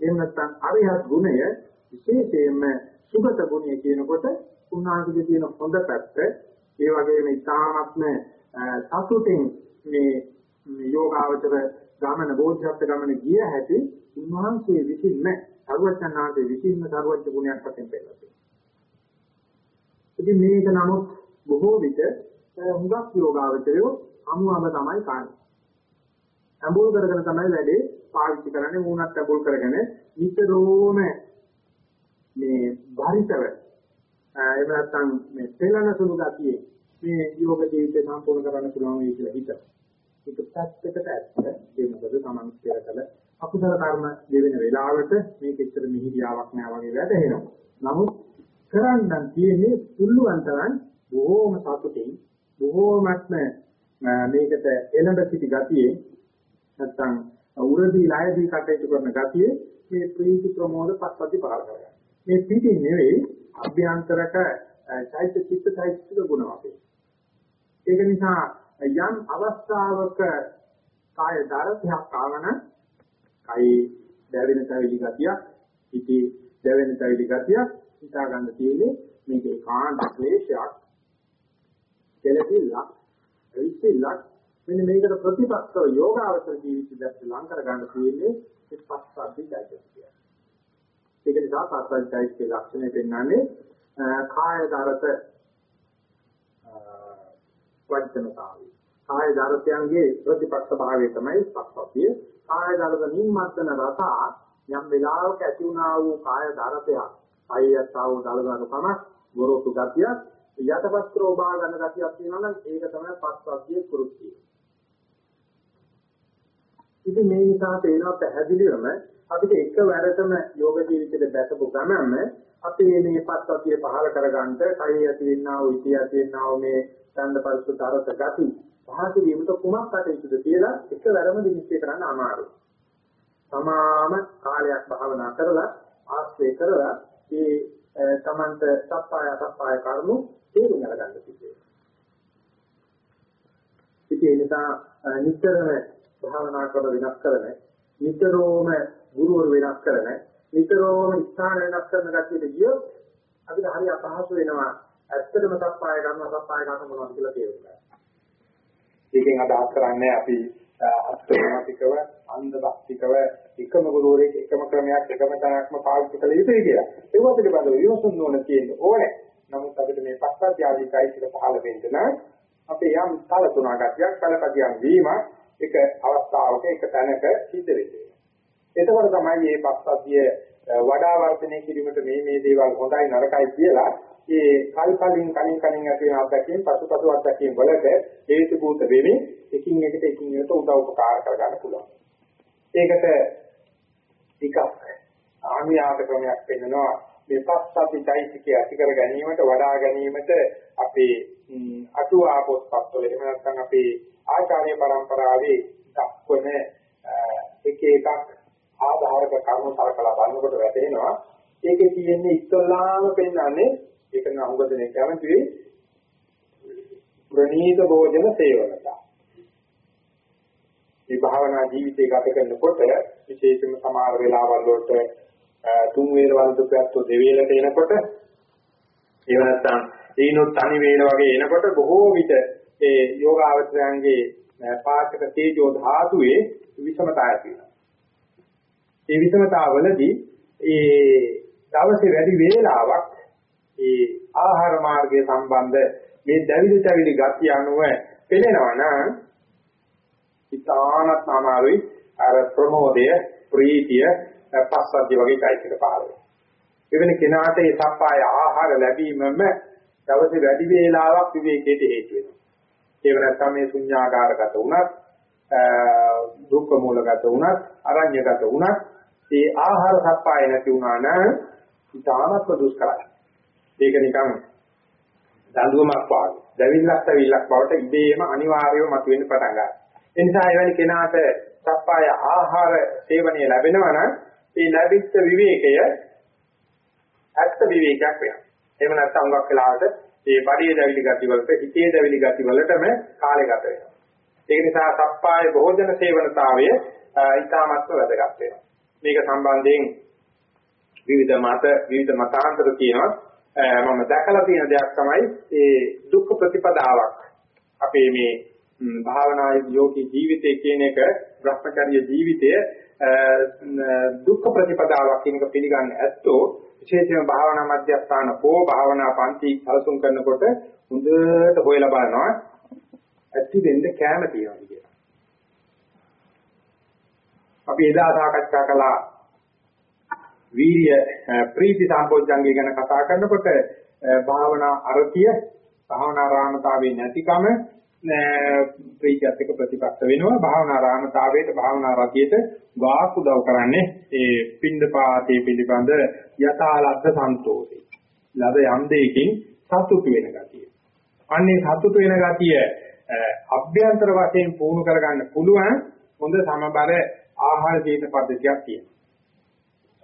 එහෙම නැත්නම් අරිහත් ගුණය විශේෂයෙන්ම සුගත ගුණය කියනකොට උන්වහන්සේගේ තියෙන හොඳ පැත්ත ඒ වගේම ඉතාමත්ම සතුටින් මේ යෝගාවචර ගමන බෝධිසත්ව ගමන ගිය හැටි උන්වහන්සේ විසින්ම සර්වඥාන්සේ විසින්ම සර්වඥ ගුණයක් වශයෙන් පෙන්නලා තියෙනවා. ඉතින් මේක නමුත් බොහෝ විට හුඟක් යෝගාවචරයෝ අමුවම තමයි කාන්නේ. අඹුල් කරගෙන තමයි වැඩේ පාවිච්චි කරන්නේ මූණත් අඹුල් කරගෙන නිතරම මේ භාරිතව එහෙම නැත්නම් මේ පෙළන සුළු ගතියේ මේ යෝග ජීවිතය සම්පූර්ණ කරන්න පුළුවන් වෙයි කියලා හිත. ඒක පැත්තකට ඇත්ත. ඒ මොකද Taman කියලා කල අකුසල කර්ම දෙවෙන වෙලාවට මේක ඉතර මිහිරියාවක් නෑ වගේ වැටහෙනවා. නමුත් කරන්න තියෙන්නේ පුළුවන් තරම් බොහෝම සතුටින් බොහෝමත්ම මේකට එළඹ සිටි ගතියේ නැත්නම් උරදී ලයදී කටයුතු කරන ගතියේ මේ ප්‍රීති ප්‍රමෝද පස්සද්ධි පහල කරගන්න. මේ පිටින් නෙවෙයි අභ්‍යන්තරක චෛත්‍ය චිත්ත චෛත්‍යික ගුණ වශයෙන්. ඒක නිසා යම් අවස්ථාවක කාය දරතයක් ආවන කයි දැවෙන තැවිලි ගතියක්, ඉති දැවෙන තැවිලි ගතියක් හිතා ගන්න තියෙන්නේ මේක ඒකාන්ත ක්ලේශයක්, කෙලෙසිල්ලක්, රිසිල්ලක් මෙන්න මේකට ප්‍රතිපක්ෂව යෝගාවචර ජීවිතය දැක්ක ලංකර ගන්න තියෙන්නේ ඒ පස්සද්ධි ධෛර්යය. ඒක නිසා පස්සද්ධි ධෛර්යයේ ලක්ෂණය පෙන්වන්නේ කාය දරත වචනතාවය. කාය දරතයන්ගේ ප්‍රතිපක්ෂ භාවය තමයි පස්සද්ධිය. කාය දරත නිම්මත්තන රස යම් වෙලාවක ඇති වුණා වූ කාය දරතය අයයතාව දලගනුකම ගොරෝසු ගතිය යතපත්‍රෝ බා ගන්න ගතියක් තියෙනවා නම් ඒක තමයි පස්සද්ධියේ කෘත්‍යය. ඉතින් මේ නිසා පේනවා පැහැදිලිවම අපිට එකවරටම යෝග ජීවිතේ බැසපු ගමන්ම අපි මේ පස්සද්ධිය පහල කරගන්න කයි ඇති වෙන්නා වූ ඉති ඇති වෙන්නා වූ මේ ඡන්ද පරිසුතරත ගති පහත වීමට කුමක් කටයුතුද කියලා එකවරම දිනිච්චේ කරන්න අමාරුයි. තමාම කාලයක් භාවනා කරලා ආශ්‍රය කරලා ඒ තමන්ට සප්පාය සප්පාය කරුණු තේරුම් ගන්න තිබේ. ඉතින් ඒ නිසා නිතරම භාවනා කරන වෙනස් කරන නිතරම ගුරුවරු වෙනස් කරන නිතරම ස්ථාන වෙනස් කරන ගැටියට ගියොත් අපිට හරි අපහසු වෙනවා ඇත්තටම සප්පාය කරනවා සප්පාය කරන මොනවද කියලා තේරුම් ගන්න. ඒකෙන් අදහස් කරන්නේ අපි අත්‍යවශ්‍යකව අන්ධ භක්තිකව එකම ගුරුවරයෙක් එකම ක්‍රමයක් එකම තැනක්ම පාවිච්චි කළ යුතුයි කියලා. ඒක පිළිබඳව විමසන්න ඕන තියෙන ඕනේ. නමුත් අපිට මේ පස්සද්ධ ආදී চৈতසික පහළ වෙන්න නම් අපේ යම් තල තුනක් ගැටියක් කලකදියම් වීම එක අවස්ථාවක එක තැනක සිද්ධ වෙන්නේ. එතකොට තමයි මේ පස්සද්ධිය වඩා වර්ධනය කිරීමට මේ මේ දේවල් හොඳයි නරකයි කියලා ඒ කල්පලින් කලින් කලින් ඇති වෙන අත්දැකීම් පසුපසු අත්දැකීම් වලට හේතු භූත වෙමින් එකින් එකට එකින් එකට උදව් උපකාර කරගන්න පුළුවන්. ඒකට ටිකක් ආමියාත ක්‍රමයක් පෙන්නනවා දෙපස්සති চৈতසිකය ඇති කර ගැනීමට වඩා ගැනීමට අපේ අටුවා පොත්පත්වල එහෙම නැත්නම් අපේ ආචාර්ය પરම්පරාවේ දක්වන එක එකක් ආධාරක කරුණු සලකලා බලනකොට වැටෙනවා ඒකේ තියෙන්නේ ඉස්සල්ලාම පෙන්වන්නේ ඒක නහුගදනේ කැමතියි ප්‍රණීත භෝජන සේවනතා මේ භාවනා ජීවිතය ගත කරනකොට විශේෂයෙන්ම සමහර වෙලාවල් වලට තුන් වේල වන්දුපයත්තු දෙවේලට එනකොට ඒව නැත්තම් ඊනොත් තනි වේල වගේ එනකොට බොහෝ විට ඒ යෝගාවචරයන්ගේ පාචක තේජෝ ධාතුවේ විෂමතාවය තියෙනවා. ඒ විෂමතාවවලදී ඒ දවසේ වැඩි වේලාවක් ඒ ආහාර මාර්ගය සම්බන්ධ මේ දැවිලි තැවිලි ගතිය අනුව පෙළෙනවා නම් ඉතාමත් අමාරුයි අර ප්‍රමෝදය ප්‍රීතිය පස්සද්ධිය වගේ চৈতසික පහළ වෙනවා. එවැනි කෙනාට ඒ සප්පාය ආහාර ලැබීමම දවසේ වැඩි වේලාවක් විවේකයට හේතු වෙනවා. ඒව නැත්නම් මේ ශුන්‍යාකාරගත වුණත් දුක්ඛ මූලගත වුණත් අරඤ්‍යගත වුණත් ඒ ආහාර සප්පාය නැති වුණා නම් ඉතාමත් දුෂ්කරයි. ඒක නිකන් දඬුවමක් වගේ. දැවිල්ලක් තැවිල්ලක් බවට ඉබේම අනිවාර්යව මතුවෙන්න පටන් ගන්නවා. ඒ නිසා එවැනි කෙනාට සප්පාය ආහාර සේවනය ලැබෙනවා නම් ඒ ලැබිච්ච විවේකය ඇත්ත විවේකයක් වෙනවා. එහෙම නැත්නම් උඟක් වෙලාවට මේ බඩේ දැවිලි ගති වලට හිතේ දැවිලි ගති වලටම කාලය ගත වෙනවා. ඒක නිසා සප්පාය භෝජන සේවනතාවය ඊටාමත්ව වැදගත් වෙනවා. මේක සම්බන්ධයෙන් විවිධ මත විවිධ මතාන්තර තියෙනවා. මම දැකලා තියෙන දෙයක් තමයි ඒ දුක්ඛ ප්‍රතිපදාවක් අපේ මේ භාවනා යෝගී ජීවිතය කියන එක භ්‍රමචර්ය ජීවිතය දුක්ඛ ප්‍රතිපදාවක් කියන එක පිළිගන්නේ ඇත්තෝ විශේෂයෙන්ම භාවනා මධ්‍යස්ථාන හෝ භාවනා පන්ති සැලසුම් කරනකොට හොඳට හොයලා බලනවා ඇති වෙන්න කැම තියනවා කියලා. අපි එදා සාකච්ඡා කළා වීර්ය ප්‍රීති සම්පෝඥංගය ගැන කතා කරනකොට භාවනා අරතිය භාවනා රාමතාවේ නැතිකම ප්‍රීතියත් එක්ක ප්‍රතිපක්ෂ වෙනවා භාවනා රාමතාවයට භාවනා රතියට වාක් උදව් කරන්නේ ඒ පින්දපාතේ පිළිබඳ යථාලද්ද සන්තෝෂේ ලද යම් දෙයකින් සතුටු වෙන ගතිය. අන්නේ සතුටු වෙන ගතිය අභ්‍යන්තර වශයෙන් පුහුණු කරගන්න පුළුවන් හොඳ සමබර ආහාර ජීවිත පද්ධතියක් තියෙනවා.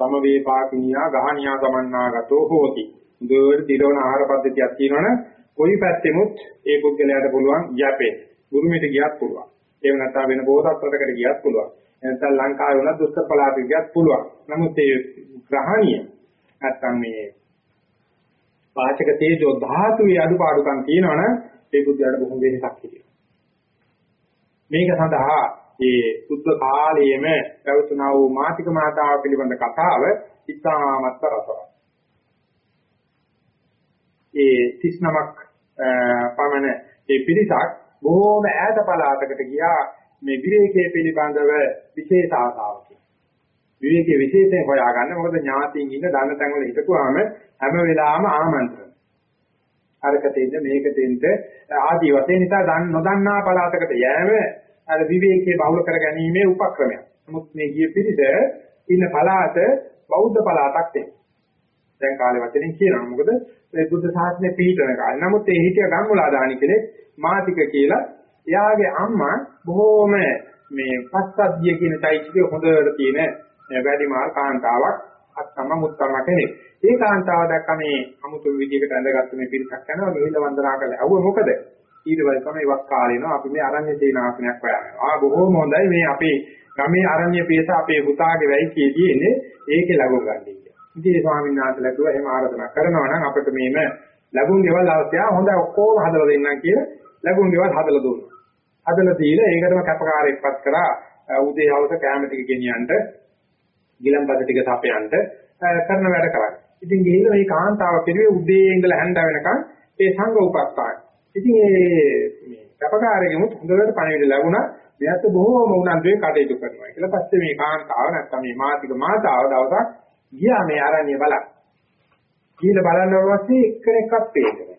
සමවේපාකිනියා ගහනියා ගමන්නාගතෝ හෝති. දුර දිරවන ආහාර පද්ධතියක් තියෙනවනේ කොයි පැත්තෙමුත් ඒ පුද්ගලයාට පුළුවන් යැපේ. ගුරුමිට ගියත් පුළුවන්. එහෙම නැත්නම් වෙන බෝසත් රටකට ගියත් පුළුවන්. නැත්නම් ලංකාවේ වුණත් දුෂ්කර පළාතක ගියත් පුළුවන්. නමුත් ඒ ග්‍රහණීය නැත්නම් මේ පාචක තේජෝ ධාතුවේ අඩුපාඩුකම් තියෙනවනම් ඒ පුද්ගලයාට බොහොම වෙනසක් හිතෙනවා. මේක සඳහා ඒ සුද්ධ කාලයේම පැවතුනා වූ මාතික මාතාව පිළිබඳ කතාව ඉතාමත් රසවත්. ඒ 39ක් පමණ ඒ පිරිසක් බොහෝම ඈත පළාතකට ගියා මේ විවේකයේ පිළිබඳව විශේෂ ආසාවකින්. විවේකයේ විශේෂයෙන් හොයාගන්න මොකද ඥාතියින් ඉන්න දන්න තැන් වල හිටපුවාම හැම වෙලාවෙම ආමන්ත්‍රණ. අරකට ඉන්න මේකට ඉන්න ආදී වශයෙන් නිසා දන් නොදන්නා පළාතකට යෑම අර විවේකයේ බහුල කර ගැනීමේ උපක්‍රමයක්. නමුත් මේ ගිය පිරිස ඉන්න පළාත බෞද්ධ පළාතක් නෙවෙයි. දැන් කාලේ වචනෙන් කියනවා. මොකද මේ බුද්ධ ශාසනය පිළිතන කාලේ. නමුත් ඒ හිටිය ගම්මුලාදානි කෙනෙක් මාතික කියලා එයාගේ අම්මා බොහෝම මේ පස්සද්ධිය කියන চৈতසිකේ හොඳට තියෙන වැඩිමාල් කාන්තාවක් අත්තම මුත්තම කෙනෙක්. ඒ කාන්තාව දැක්ක මේ අමුතු විදිහකට ඇඳගත්තු මේ පිරිසක් යනවා ගිහිල්ලා වන්දනා කරලා. අවුව මොකද? ඊට පස්සේ තමයි වක් කාලේනවා අපි මේ අරණ්‍ය සේනාසනයක් හොයාගෙන. ආ බොහෝම හොඳයි මේ අපේ ගමේ අරණ්‍ය පියස අපේ පුතාගේ වැයි කියෙන්නේ ඒකේ ලඟු ගන්නේ. ඉතින් ඒ ස්වාමීන් වහන්සේලා කිව්වා එහෙම ආරාධනා කරනවා නම් අපිට මේම ලැබුම් ගෙවල් අවශ්‍යයි හොඳයි ඔක්කොම හදලා දෙන්නම් කියලා ලැබුම් ගෙවල් හදලා දුන්නා. හදලා දීලා ඒකටම කැපකාරයෙක්පත් කරා උදේ හවස කැම ටික ගෙනියන්න ගිලම්පත ටික සපයන්න කරන වැඩ කරන්නේ. ඉතින් ගිහිල්ලා මේ කාන්තාව පිළිවෙ උදේ ඉඳලා හැන්ද වෙනකන් ඒ සංඝ උපස්ථාන. ඉතින් මේ කැපකාරයෙකුත් හොඳට පණිවිඩ ලැබුණා. මෙයාට බොහෝම උනන්දුවේ කටයුතු කරනවා. ඊට පස්සේ මේ කාන්තාව නැත්තම් මේ මාතික මාතාව දවසක් ගියා මේ ආරණ්‍ය බලන්න. ගිහිල්ලා බලනවා පස්සේ එක්කෙනෙක්වත් පේන්නේ නැහැ.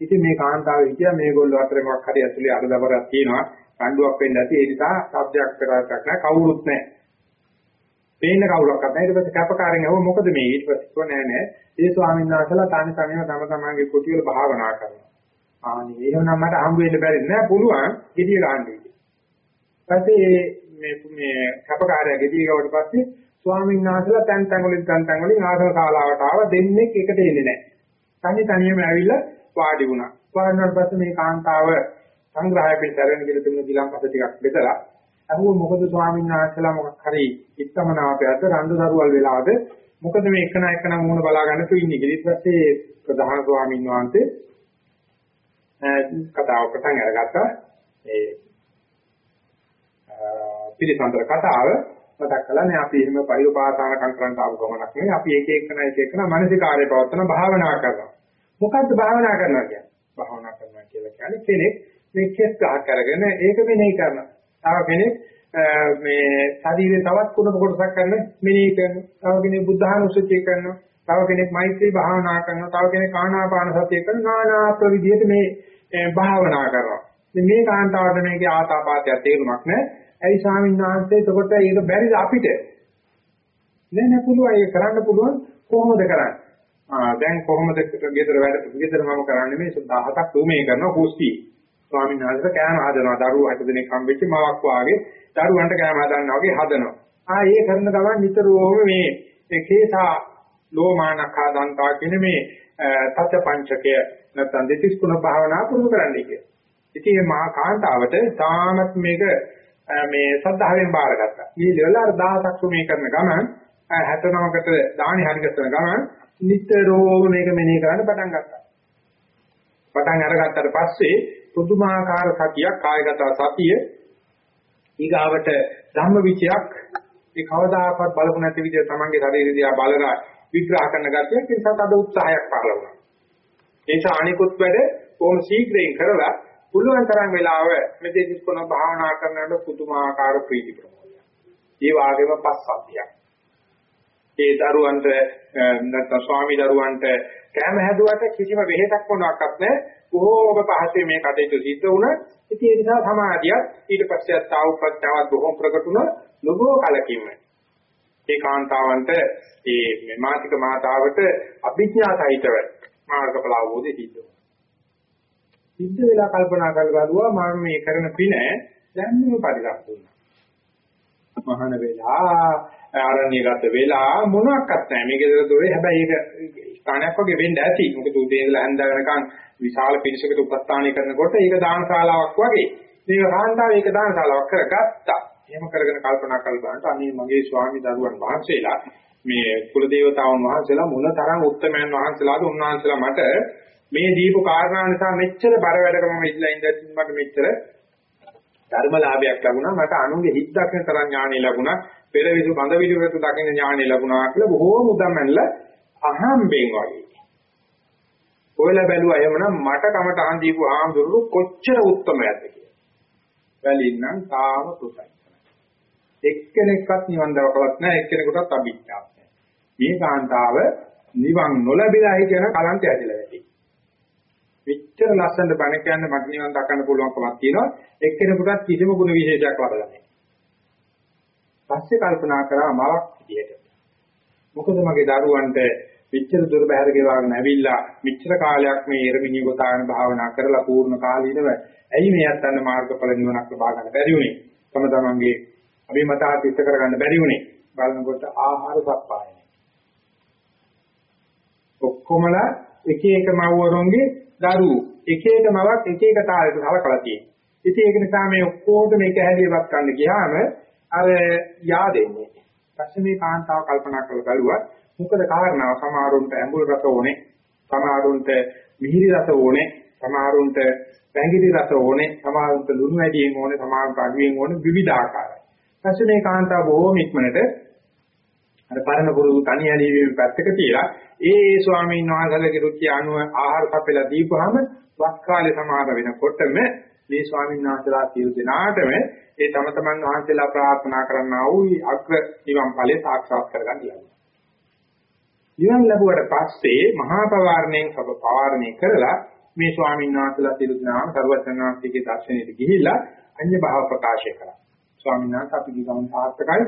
ඉතින් මේ කාන්තාව හිටියා මේගොල්ලෝ අතර මොකක් හරි ඇතුලේ අරදබරක් තියෙනවා. කණ්ඩුවක් වෙන්න ඇති ඒ නිසා සබ්ජෙක්ට් කරාටක් නැහැ කවුරුත් නැහැ. පේන්න කවුරක්වත් නැහැ. ඊට පස්සේ කැපකාරයෙන් අහුව මොකද මේ ඊට පස්සේ කිව්ව නෑ නෑ. ඒ ස්වාමීන් වහන්සේලා තනි තනියම තම තමන්ගේ කුටි වල භාවනා කරනවා. ආනි එහෙනම් මට හම්බ වෙන්න බැරි නෑ පුළුවන් gediya ගන්න ඉන්නේ. ඊපස්සේ මේ මේ කැපකාරයා gediya ගවට පස්සේ ස්වාමීන් වහන්සේලා තැන් තැන් වලින් තැන් තැන් වලින් ආසන ශාලාවට ආව. දෙන්නේ එකට එන්නේ නැහැ. තනි තනියම ඇවිල්ලා වාඩි වුණා. වාඩි වුණාට පස්සේ මේ කාන්තාව සංග්‍රහය පිටරෙන් කියලා තිබුණ ගිලම්පස ටිකක් බෙදලා අහුව මොකද ස්වාමීන් වහන්සේලා මොකක් හරි ඉත්තමනාපයක්ද රණ්ඩු දරුවල් වෙලාද? මොකද මේ එකන එකන මූණ බලා ගන්න තු ඉන්නේ ඊට පස්සේ ප්‍රධාන ස්වාමීන් වහන්සේ කතාව පටන් අරගත්තා. ඒ පිළිසඳර කතාව මතක් කළා නේ අපි එහෙම පරිපාසානකම් කරන්න ආපු ගමනක් නෙවෙයි. අපි එක එකන එක එකන මානසිකාර්ය පවත්වන භාවනා කරනවා. මොකද්ද භාවනා කරනවා කියන්නේ? භාවනා කරනවා කියලා කියන්නේ කෙනෙක් මේ කෙස් ගහක් අරගෙන ඒක මෙනෙහි කරනවා. තව කෙනෙක් මේ ශරීරේ තවත් කුණප කොටසක් කරන මෙනෙහි කරනවා. තව කෙනෙක් බුද්ධානුස්සතිය කරනවා. තව කෙනෙක් මෛත්‍රී භාවනා කරනවා. තව කෙනෙක් ආනාපාන සතිය කරන නානා ප්‍රවිධියට මේ භාවනා කරනවා. මේ කාන්තාවට මේකේ ආතාපාතය තේරුමක් නැහැ ඇයි ස්වාමීන් වහන්සේ එතකොට ඒක බැරිද අපිට? නෑ නෑ පුළුවන් ඒක කරන්න පුළුවන් කොහොමද කරන්නේ? ආ දැන් කොහොමද ගෙදර වැඩ ගෙදර මම කරන්නේ මේ 17ක් තුමේ කරනවා කුස්ති. ස්වාමීන් වහන්සේ කෑම හදනවා දරුවෝ හත දෙනෙක් හම්බෙච්ච මවක් වාගේ දරුවන්ට කෑම හදනවා වගේ හදනවා. ආ ඒ කරන ගමන් නිතරම මේ කේසා ලෝමානකා දන්තා කියන මේ තත්‍ය පංචකය නැත්නම් දෙතිස් කුණ භාවනා පුරුදු කරන්නයි කියන්නේ. ඉතින් මා කාන්තාවට තාමත් මේක මේ සද්ධාවෙන් බාරගත්තා. ඊළඟ අර 1000ක් සුමේ කරන ගමන් 69කට දාහනි හරි ගන්න ගමන් නිතරම මේක මෙනෙහි කරන්න පටන් ගත්තා. පටන් අරගත්තට පස්සේ පුදුමාකාර සතියක් කායගත සතිය ඊගාවට ධම්ම විචයක් ඒ කවදාකවත් බලපු නැති විදිහ තමන්ගේ ශරීරය දිහා බලලා විග්‍රහ කරන ගැතිය ඒ නිසා තද උත්සාහයක් පහළ වුණා. ඒ නිසා අනිකුත් වැඩ කොහොම ශීඝ්‍රයෙන් කරලා පුළුවන් තරම් වෙලාව මෙතෙදි කොන භාවනා කරනකොට පුදුමාකාර ප්‍රීති ප්‍රමෝදයක්. ඒ වගේම පස්සද්ධියක්. ඒ දරුවන්ට නැත්නම් ස්වාමි දරුවන්ට කැම හැදුවට කිසිම වෙහෙසක් මොනවාක්වත් නැහැ. බොහෝම පහසුවෙන් මේ කටයුතු සිද්ධ වුණා. ඉතින් ඒ නිසා සමාධියත් ඊට පස්සේ ආව ප්‍රත්‍යාවත් බොහොම ප්‍රකට වුණා. ලොබෝ කලකින්ම. ඒ කාන්තාවන්ට ඒ මාතික මාතාවට අභිඥා සහිතව මාර්ගඵල අවබෝධය සිද්ධ වුණා. සිද්ධ වෙලා කල්පනා කරලා බලුවා මම මේ කරන පින දැන් මේ පරිලක් දුන්නා. මහාන වෙලා ආරණ්‍යගත වෙලා මොනවත් නැහැ. මේක දොරේ හැබැයි ඒක ස්ථානයක් වගේ වෙන්න ඇති. මොකද උදේ ඉඳලා හැන්ද වෙනකන් විශාල පිරිසකට උපස්ථානය කරනකොට ඒක දානශාලාවක් වගේ. මේක කාන්තාව ඒක දානශාලාවක් කරගත්තා. එහෙම කරගෙන කල්පනා කරලා බලනකොට අනේ මගේ ස්වාමි දරුවන් වහන්සේලා මේ කුල දේවතාවුන් වහන්සේලා මොන තරම් උත්තමයන් වහන්සේලාද උන්වහන්සේලා මට මේ දීපු කාරණා නිසා මෙච්චර බර වැඩකම ඉඳලා ඉඳන් මට මෙච්චර ධර්මලාභයක් ලැබුණා මට අනුගේ හිත් දක්න තරම් ඥානෙ ලැබුණා පෙරවිසු බඳ විදුරට දකින්න ඥානෙ ලැබුණා කියලා බොහෝම උදම්මැල්ල අහම්බෙන් වගේ ඔයලා බැලුවා එහෙමනම් මට කමට අහන් දීපු ආම්දුරු කොච්චර උත්තමයක්ද කියලා. බැලින්නම් තාම පුතයි. එක්කෙනෙක්වත් නිවන් දවකවත් නැහැ එක්කෙනෙකුටත් අභිඥාවක් නැහැ. මේ කාන්තාව නිවන් නොලැබිලා හිටියන කලන්ත ඇදලා වැඩි. මෙච්චර ලස්සනට බණ කියන්න මට නිවන් දක්වන්න පුළුවන්කමක් තියෙනවා එක්කෙනෙකුටත් කිසිම ගුණ විශේෂයක් ලබලා නැහැ. පස්සේ කල්පනා කරා මවක් විදියට. මොකද මගේ දරුවන්ට මෙච්චර දුර බැහැර ගෙවාගෙන ඇවිල්ලා මෙච්චර කාලයක් මේ එරමිණිය ගොතාගෙන භාවනා කරලා පූර්ණ කාලීනව ඇයි මේ යත්තන්න මාර්ගඵල නිවනක් ලබා ගන්න බැරි වුනේ? තම තමන්ගේ අභිමතාර්ථ ඉෂ්ට කරගන්න බැරි වුනේ. බලනකොට ආහාර සප්පායයි. ඔක්කොමලා එක එක මව්වරුන්ගේ දරුවෝ එක එක මවක් එක එක තාලෙට හලකලා තියෙනවා. ඉතින් ඒක නිසා මේ ඔක්කොම මේක හැදියවත් ගන්න ගියාම අර yaadෙන්නේ. පස්සේ මේ කාන්තාව කල්පනා කරලා බලුවා මොකද කාරණාව සමහරුන්ට ඇඹුල් රස ඕනේ සමහරුන්ට මිහිරි රස ඕනේ සමහරුන්ට පැංගිරි රස ඕනේ සමහරුන්ට ලුණු වැඩියෙන් ඕනේ සමහරුන්ට අඩුවෙන් ඕනේ විවිධාකාරයි. ඊපස්සේ මේ කාන්තාව බොහොම ඉක්මනට අර පරණ පුරුදු තනි ඇලීමේ පැත්තක තියලා ඒ ඒ ස්වාමීන් වහන්සේලගේ රුචි අනුව ආහාර සපයලා දීපුවාම වස් කාලේ සමාර වෙනකොටම මේ ස්වාමීන් වහන්සේලා සියලු දෙනාටම ඒ තම තමන් වහන්සේලා ප්‍රාර්ථනා කරන්නා වූ අග්‍ර නිවන් ඵලයේ සාක්ෂාත් කරගන්න යනවා. නිවන් ලැබුවට පස්සේ මහා පවාරණයෙන් සබ පවාරණය කරලා මේ ස්වාමීන් වහන්සේලා සියලු දෙනාම සර්වඥාන්තිගේ දර්ශනයට ගිහිල්ලා අඤ්ඤ භාව ප්‍රකාශය කළා. ස්වාමීන් වහන්සේ අපි ගමන් සාර්ථකයි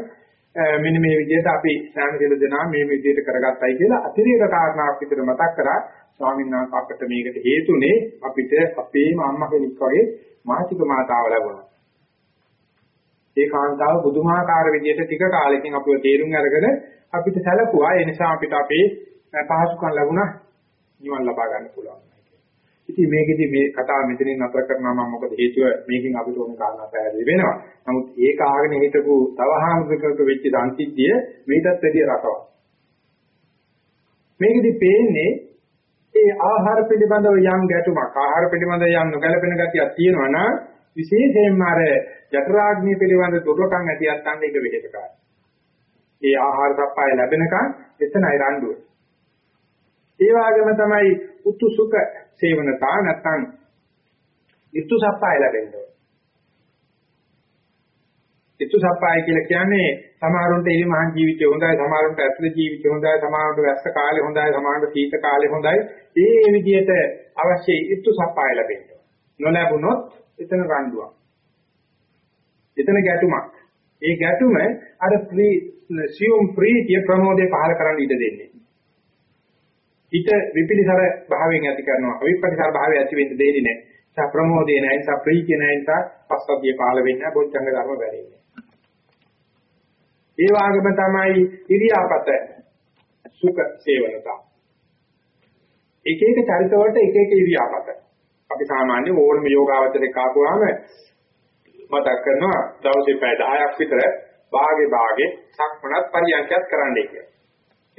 මෙන්න මේ විදිහට අපි සෑම සියලු දෙනා මේ විදිහට කරගත්තයි කියලා අතිරේක කාරණාවක් විතර මතක් කරා ස්වාමීන් වහන්සේ අපිට මේකට හේතුනේ අපිට අපේම අම්මා කෙනෙක් වගේ මාතික මාතාව ලැබුණා. ඒ කාන්තාව බුදුමාකාර විදිහට ටික කාලෙකින් අපිව තේරුම් අරගෙන අපිට සැලකුවා ඒ නිසා අපිට අපේ පහසුකම් ලැබුණා නිවන් ලබා ගන්න පුළුවන්. ඉතින් මේකෙදි මේ කතාව මෙතනින් නතර කරනවා මම මොකද හේතුව මේකෙන් අපිට ඕන කාරණා පැහැදිලි වෙනවා. නමුත් ඒක ආගෙන හිටපු තවහාමුදුරකට වෙච්ච සංසිද්ධිය මේකත් වැඩි රසවත්. මේකෙදි පේන්නේ ඒ ආහාර පිළිබඳව යම් ගැටුමක් ආහාර පිළිබඳව යම් නොගැලපෙන ගතියක් තියෙනවා නම් විශේෂයෙන්ම අර ජඨරාග්නිය පිළිබඳ දුර්ලභම් ඇතියක් ගන්න එක වෙහෙසකාරයි. ඒ ආහාර සප්පාය ලැබෙනකන් එතනයි රණ්ඩුව. ඒ වගේම තමයි උතු සුඛ සේවනතා නැත්නම් ඍතු සප්පාය ලැබෙන්නේ. ඍතු සප්පාය කියලා කියන්නේ සමහරුන්ට ඉරිමහන් ජීවිතය හොඳයි සමහරුන්ට ඇතුළ ජීවිතය හොඳයි සමහරුන්ට වැස්ස කාලේ හොඳයි සමහරුන්ට සීත කාලේ හොඳයි. ඒ විදිහට අවශ්‍ය ඍතු සප්පාය ලැබෙන්නේ. නොලැබුණොත් එතන රණ්ඩුවක්. එතන ගැටුමක්. ඒ ගැටුම අර සියුම් ප්‍රීතිය ප්‍රමෝදය පහල කරන්න ඉඩ දෙන්නේ. හිත විපිලිසර භාවයෙන් ඇති කරනවා. අවිපරිසර භාවය ඇති වෙන්න දෙන්නේ නැහැ. සා ප්‍රමෝදේ නැහැ, සා ප්‍රීතිය නැහැ, සා පස්සද්ධිය පහල වෙන්නේ නැහැ, බොද්ධංග ධර්ම වැඩෙන්නේ. ඒ වගේම තමයි ඉරියාපත සුඛ සේවනතා. එක එක චරිත වලට එක එක ඉරියාපත. අපි සාමාන්‍ය ඕනම යෝගාවචරේ කාපුවාම මතක් කරනවා දවසේ පැය 10ක් විතර භාගේ භාගේ සක්මනත් පරියන්කයක් කරන්නයි කියලා.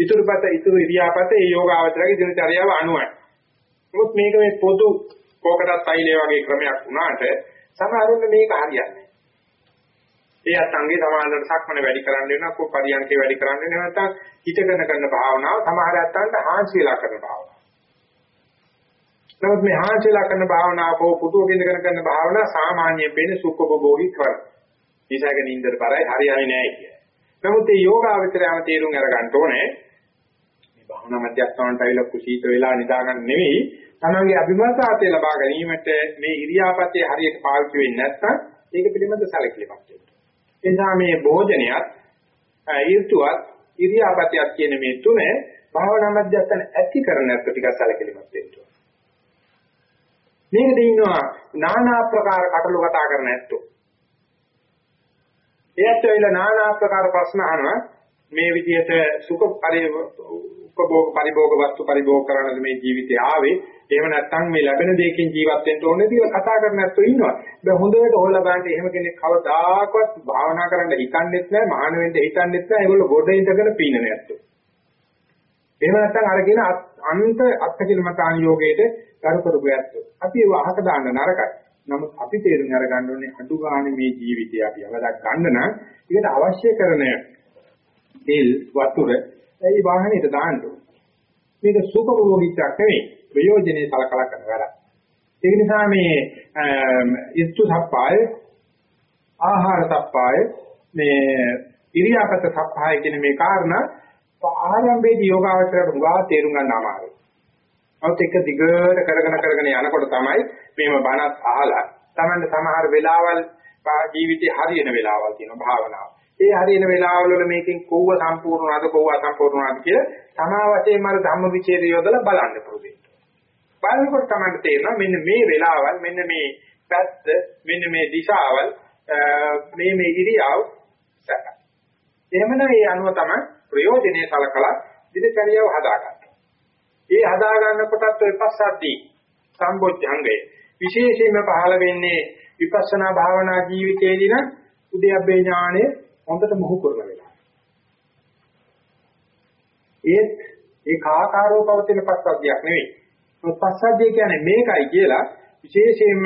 ඉතුරුපත ඉතුරු ඉරියාපත ඒ යෝගාවචරයේ දිනචරියාව අනුවයි. නමුත් මේක මේ පොදු කෝකටත් අයිලේ වගේ ක්‍රමයක් වුණාට සමහරුන්ට මේක හරියන්නේ නැහැ. ඒ අත්ංගේ සමානලට සක්මන වැඩි කරන්න වෙනවා, කො පරියන්කේ වැඩි කරන්න වෙනවා නැත්නම් හිතගෙන කරන භාවනාව සමහර අත්තන්ට හාන්සි වෙලා කරන භාවනාව. නමුත් මේ හාන්සි වෙලා කරන භාවනාව හෝ පුතුවකින් කරන කරන භාවනාව සාමාන්‍යයෙන් වෙන්නේ සුඛෝපභෝගී කරන. ඒසයක නින්දට බරයි හරියන්නේ නැහැ කිය. නමුත් මේ යෝගාවචරයම තේරුම් අරගන්න ඕනේ මේ භාවනා මධ්‍යස්ථානට ඇවිල්ලා කුසීත වෙලා නිදා ගන්න නෙවෙයි තමන්ගේ අභිමතාර්ථය ලබා ගැනීමට මේ ඉරියාපතේ හරියට පාවිච්චි වෙන්නේ නැත්නම් ඒක පිළිබඳ සැලකිලිමත් වෙනවා. ඒ නිසා මේ භෝජනයත් ඍතුවත් ඉරියාපතයක් කියන මේ තුන භාවනා මධ්‍යස්ථාන ඇති කරනත් ටිකක් සැලකිලිමත් වෙනවා. මේකද ඉන්නවා নানা ආකාර කටළු කතා කරන ඇත්තෝ. ඒත් වෙලා নানা ආකාර ප්‍රශ්න අහනවා මේ විදිහට සුඛ පරි උපභෝග පරිභෝග වස්තු පරිභෝග කරනද මේ ජීවිතය ආවේ එහෙම නැත්නම් මේ ලැබෙන දෙයකින් ජීවත් වෙන්න ඕනේ කියලා කතා කරන ඇත්තෝ ඉන්නවා. දැන් හොඳට හොල්ලා බලන්න එහෙම කෙනෙක් කවදාකවත් භාවනා කරන්න හිතන්නේත් නැහැ, මහාන වෙන්න හිතන්නේත් නැහැ. ඒගොල්ලෝ ගොඩ ඉඳගෙන පීනන ඇත්තෝ. එහෙම නැත්නම් අර කියන අන්ත අත්කිලමතාන් යෝගයේට කරු කරපු ඇත්තෝ. අපි ඒව අහක දාන්න නරකයි. නමුත් අපි තේරුම් අරගන්න ඕනේ අඩු ගන්න මේ ජීවිතය අපි අවදක් ගන්න නම් ඒකට අවශ්‍ය කරන තෙල් වතුර ඒ වාහනේට දාන්න ඕනේ. මේක සුඛභෝගීත්වයක් නෙවෙයි ප්‍රයෝජනේ සලකලා කරන වැඩක්. ඒ නිසා මේ ඉස්තු සප්පාය ආහාර සප්පාය මේ ඉරියාපත සප්පාය කියන මේ කාරණා ආරම්භයේදී යෝගාවචරයට උගා තේරුම් ගන්න අමාරුයි. නමුත් එක දිගට කරගෙන කරගෙන යනකොට තමයි මේව බණත් අහලා Tamanne සමහර වෙලාවල් ජීවිතේ හරියන වෙලාවල් තියෙනවා භාවනාව. ඒ හරියන වෙලාවල් වල මේකෙන් කොව්ව සම්පූර්ණවද කොව්ව අසම්පූර්ණවද කියලා තමා වශයෙන්ම අර ධම්ම විචේර යොදලා බලන්න පුළුවන්. බලනකොට තමයි තේරෙනවා මෙන්න මේ වෙලාවල් මෙන්න මේ පැත්ත මෙන්න මේ දිශාවල් මේ මේ ඉරියව් සැක. එහෙමනම් ඒ අනුව තමයි ප්‍රයෝජනේ සලකලා දිනචරියාව හදාගන්න. ඒ හදා ගන්නකොටත් ඔය පස්සද්දී සම්බොජ්ජංගය විශේෂයෙන්ම පහළ වෙන්නේ විපස්සනා භාවනා ජීවිතයේදී නම් උද්‍යප්පේ ඥානය හොඳට මොහු කරන වෙලාව. ඒත් ඒ කාකාරෝ පවතින පස්සද්ධියක් නෙවෙයි. පස්සද්ධිය කියන්නේ මේකයි කියලා විශේෂයෙන්ම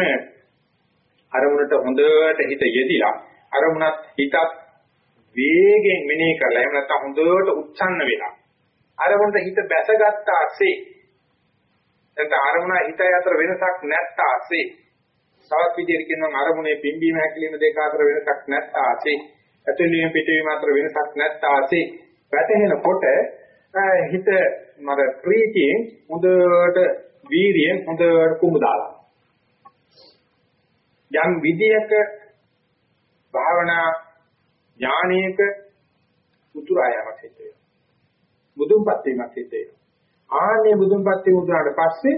අරමුණට හොඳට හිත යෙදිලා අරමුණත් හිතත් වේගෙන් මෙනෙහි කරලා එහෙම නැත්නම් හොඳට උච්ඡන්න වෙලා අරමුණට හිත බැසගත්ත ASCII නැත්නම් අරමුණ හිතයි අතර වෙනසක් නැත්ත ASCII තවත් විදිහට කියනවා අරමුණේ පිම්බීම හැකිලිම දෙක අතර වෙනසක් නැත්ත ASCII ඇතුළේම පිටවීම අතර වෙනසක් නැත්ත ASCII වැටෙනකොට හිත මර ප්‍රීතියෙන් හොඳට වීරියෙන් හොඳට කුමු දාලා යම් විදියක භාවනා ඥානයක උතුරායමක් සිද්ධ වෙනවා. බුදුන්පත් වීමක් සිද්ධ වෙනවා. ආන්නේ බුදුන්පත් වීම උදාට පස්සේ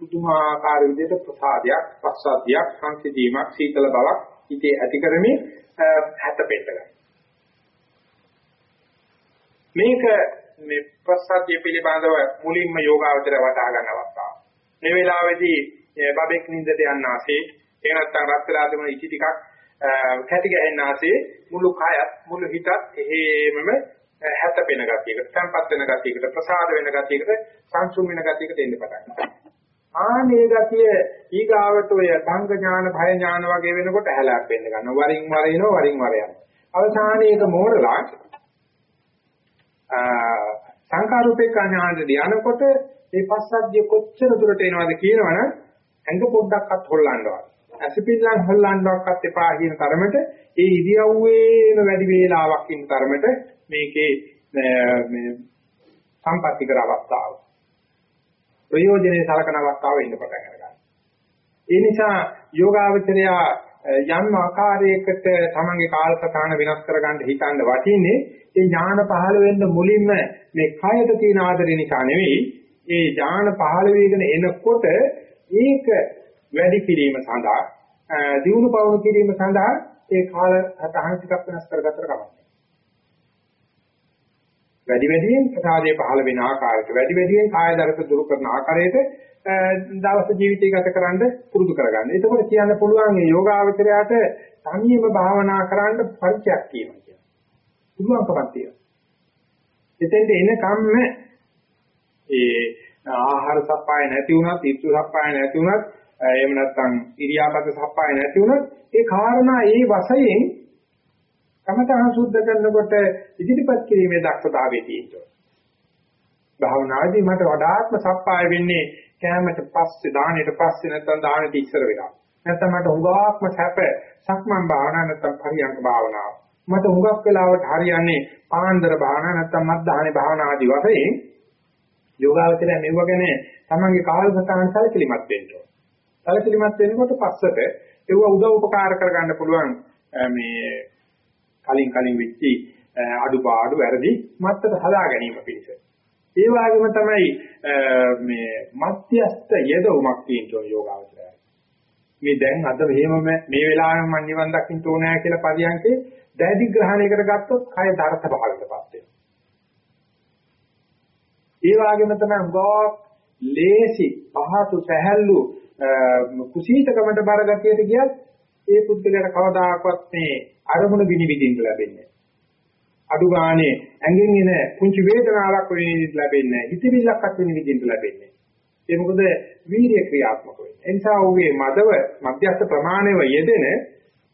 පුදුමාකාර විදිහට ප්‍රසාදයක්, පස්සද්ධියක්, සංසිඳීමක්, සීතල බවක් හිතේ ඇති කරමින් හැතපෙන්න ගන්නවා. මේක මේ ප්‍රසද්ධිය පිළිබඳව මුලින්ම යෝගාවචර වටහා ගන්න අවස්ථාව. මේ වෙලාවේදී බබෙක් නින්දට යන්න ආසේ එහෙ නැත්නම් රත් වෙලා තිබුණ ඉටි ටිකක් කැටි ගැහෙන්න ආසේ මුළු කයත් මුළු හිතත් එහෙමම හැතපෙන ගතියකට, තැම්පත් වෙන ගතියකට, ප්‍රසාද වෙන ගතියකට, සංසුන් වෙන ගතියකට එන්න පටන් ගන්නවා. ආනේ ගතිය ඊගාවට ඔය සංඝ ඥාන, භය ඥාන වගේ වෙනකොට හැලක් වෙන්න ගන්නවා. වරින් වර එනවා, වරින් වර යනවා. අවසානයේ ඒක මෝරලා සංකාරූපේක ඥානෙට යනකොට මේ පස්සද්ධිය කොච්චර දුරට එනවද කියනවනම් ඇඟ පොඩ්ඩක්වත් හොල්ලන්නවා. ඇසිපිල්ලන් හොල්ලන්නවක්වත් එපා කියන තරමට ඒ ඉදියව්වේම වැඩි වේලාවක් ඉන්න තරමට මේකේ මේ සම්පත්‍ති කර අවස්ථාව ප්‍රයෝජනේ සලකන අවස්ථාව ඉන්න පටන් ගන්නවා. ඒ නිසා යෝගාවචරය යම් ආකාරයකට තමන්ගේ කාලසටහන වෙනස් කරගන්න හිතන්න වටින්නේ ඒ ඥාන පහළ වෙන්න මුලින්ම මේ කයට තියෙන ආදරේ නිසා නෙවෙයි ඒ ඥාන පහළ වෙගෙන එනකොට ඒක වැඩි කිරීම සඳහා දියුණු පවුණු කිරීම සඳහා ඒ කාල සටහන ටිකක් වෙනස් කරගත්තට කමක් වැඩි වැඩියෙන් ප්‍රසාදයේ පහළ වෙන ආකාරයට වැඩි වැඩියෙන් කාය දරත දුරු කරන ආකාරයට දවස් ජීවිතය ගත කරන්න පුරුදු කරගන්න. එතකොට කියන්න පුළුවන් මේ යෝගාවචරයට තනියම භාවනා කරන්න පරිචයක් තියෙනවා කියලා. පුළුවන්කමක් තියෙනවා. එතෙන්ට එනකම්ම ඒ ආහාර සප්පාය නැති වුණත්, ඉත්තු සප්පාය නැති වුණත්, එහෙම නැත්නම් ඉරියාපත සප්පාය නැති වුණත් ඒ කාරණා ඒ වශයෙන් කමතහ සුද්ධ කරනකොට ඉදිරිපත් කිරීමේ දක්ෂතාවය තියෙනවා. භාවනාදී මට වඩාත්ම සප්පාය වෙන්නේ කැමයට පස්සේ දාණයට පස්සේ නැත්නම් දාණයට ඉස්සර වෙලා. නැත්නම් මට හුඟක්ම සැප සක්මන් භාවනාව නැත්නම් පරියංග භාවනාව. මට හුඟක් වෙලාවට හරියන්නේ පාන්දර භාවනාව නැත්නම් මත්දාහනේ භාවනා ආදී වශයෙන් යෝගාවචරය මෙව ගැන තමන්ගේ කාලසටහන සැලකිලිමත් වෙන්න ඕන. සැලකිලිමත් වෙනකොට පස්සට ඒව උදව් උපකාර කරගන්න පුළුවන් මේ කලින් කලින් වෙච්චි අඩුපාඩු වැරදි මත්තට හදා ගැනීම පිණිස. ඒ වගේම තමයි මේ මධ්‍යස්ත යෙදවමක් තියෙන යෝගාවචරය. මේ දැන් අද මෙහෙමම මේ වෙලාවෙම මම නිවන් දකින්න ඕනෑ කියලා පරියන්කේ දැඩි ග්‍රහණයකට ගත්තොත් කය දරත භාවයටපත් වෙනවා. ඒ වගේම තමයි ගෝක් ලේසි පහසු සැහැල්ලු කුසීතකමට බරගතියට ගියත් ඒ පුද්ගලයාට කවදාකවත් මේ අරමුණ විනිවිදින්න ලැබෙන්නේ අඩු ගානේ ඇඟෙන් එන පුංචි වේදනාවක් විනිවිදින්න ලැබෙන්නේ හිතවිල්ලක්වත් විනිවිදින්න ලැබෙන්නේ ඒ මොකද වීර්ය ක්‍රියාත්මක වෙන්නේ. ඒ නිසා ඔහුගේ මදව මධ්‍යස්ථ ප්‍රමාණයව යෙදෙන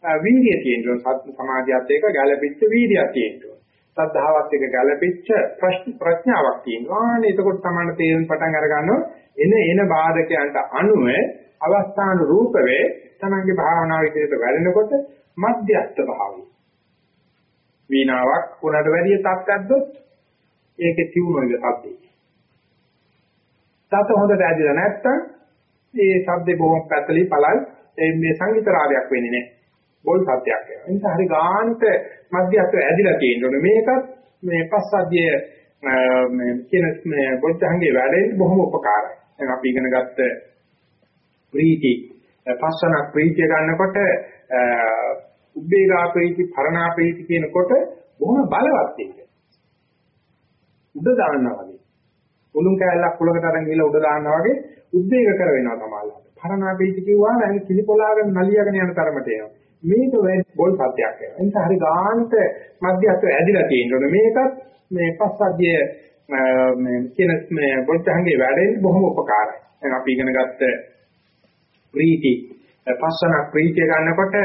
වීර්යය තියෙනවා සමාධියත් එක්ක ගැළපෙච්ච වීර්යයක් තියෙනවා සද්ධාවත් එක්ක ගැළපෙච්ච ප්‍රඥාවක් තියෙනවා ආනේ එතකොට තමයි තේරුම් පටන් අර ගන්නවා එන එන බාධකයන්ට අනුව අවස්ථාන රූපවේ තමන්ගේ භාවනාව විදිහට වැඩෙනකොට මධ්‍යස්ථ භාවය. වීණාවක් උනට වැඩි තත්ත්වයක්දොත් ඒකේ තියුණු එක සද්දේ. තත් හොඳට ඇදිලා නැත්තම් මේ සද්දේ බොහොම පැතලි පළල් මේ සංගීත රාගයක් වෙන්නේ නැහැ. බොල් සත්‍යයක් වෙනවා. ඒ නිසා හරි ගානට මධ්‍යස්ථ ඇදිලා තියෙනවනේ මේකත් මේ පස්සද්ධිය මේ කියන මේ බොද්ධංගේ වැඩෙන්න බොහොම උපකාරයි. දැන් අපි ඉගෙන ගත්ත ප්‍රීති පස්සන ප්‍රීතිය ගන්නකොට උබ්බේගා ප්‍රීති පරණා ප්‍රීති කියනකොට බොහොම බලවත් එක. උඩ දානවා වගේ. උණුන් කැලලක් කුලකට අරන් ගිහලා උඩ දානවා වගේ උද්වේග කර වෙනවා තමයි. පරණා ප්‍රීති කිව්වම ඇඟ කිලිපොලාගෙන නලියගෙන යන තරමට එනවා. මේක බොල් සත්‍යයක් වෙනවා. ඒ නිසා හරි ගානට මධ්‍යස්ථ ඇදිලා තියෙනවනේ මේකත් මේ පස්සද්ධිය මේ කියන මේ බොද්ධංගේ වැඩෙන්න බොහොම උපකාරයි. දැන් අපි ඉගෙන ගත්ත ප්‍රීති පස්සන ප්‍රීතිය ගන්නකොට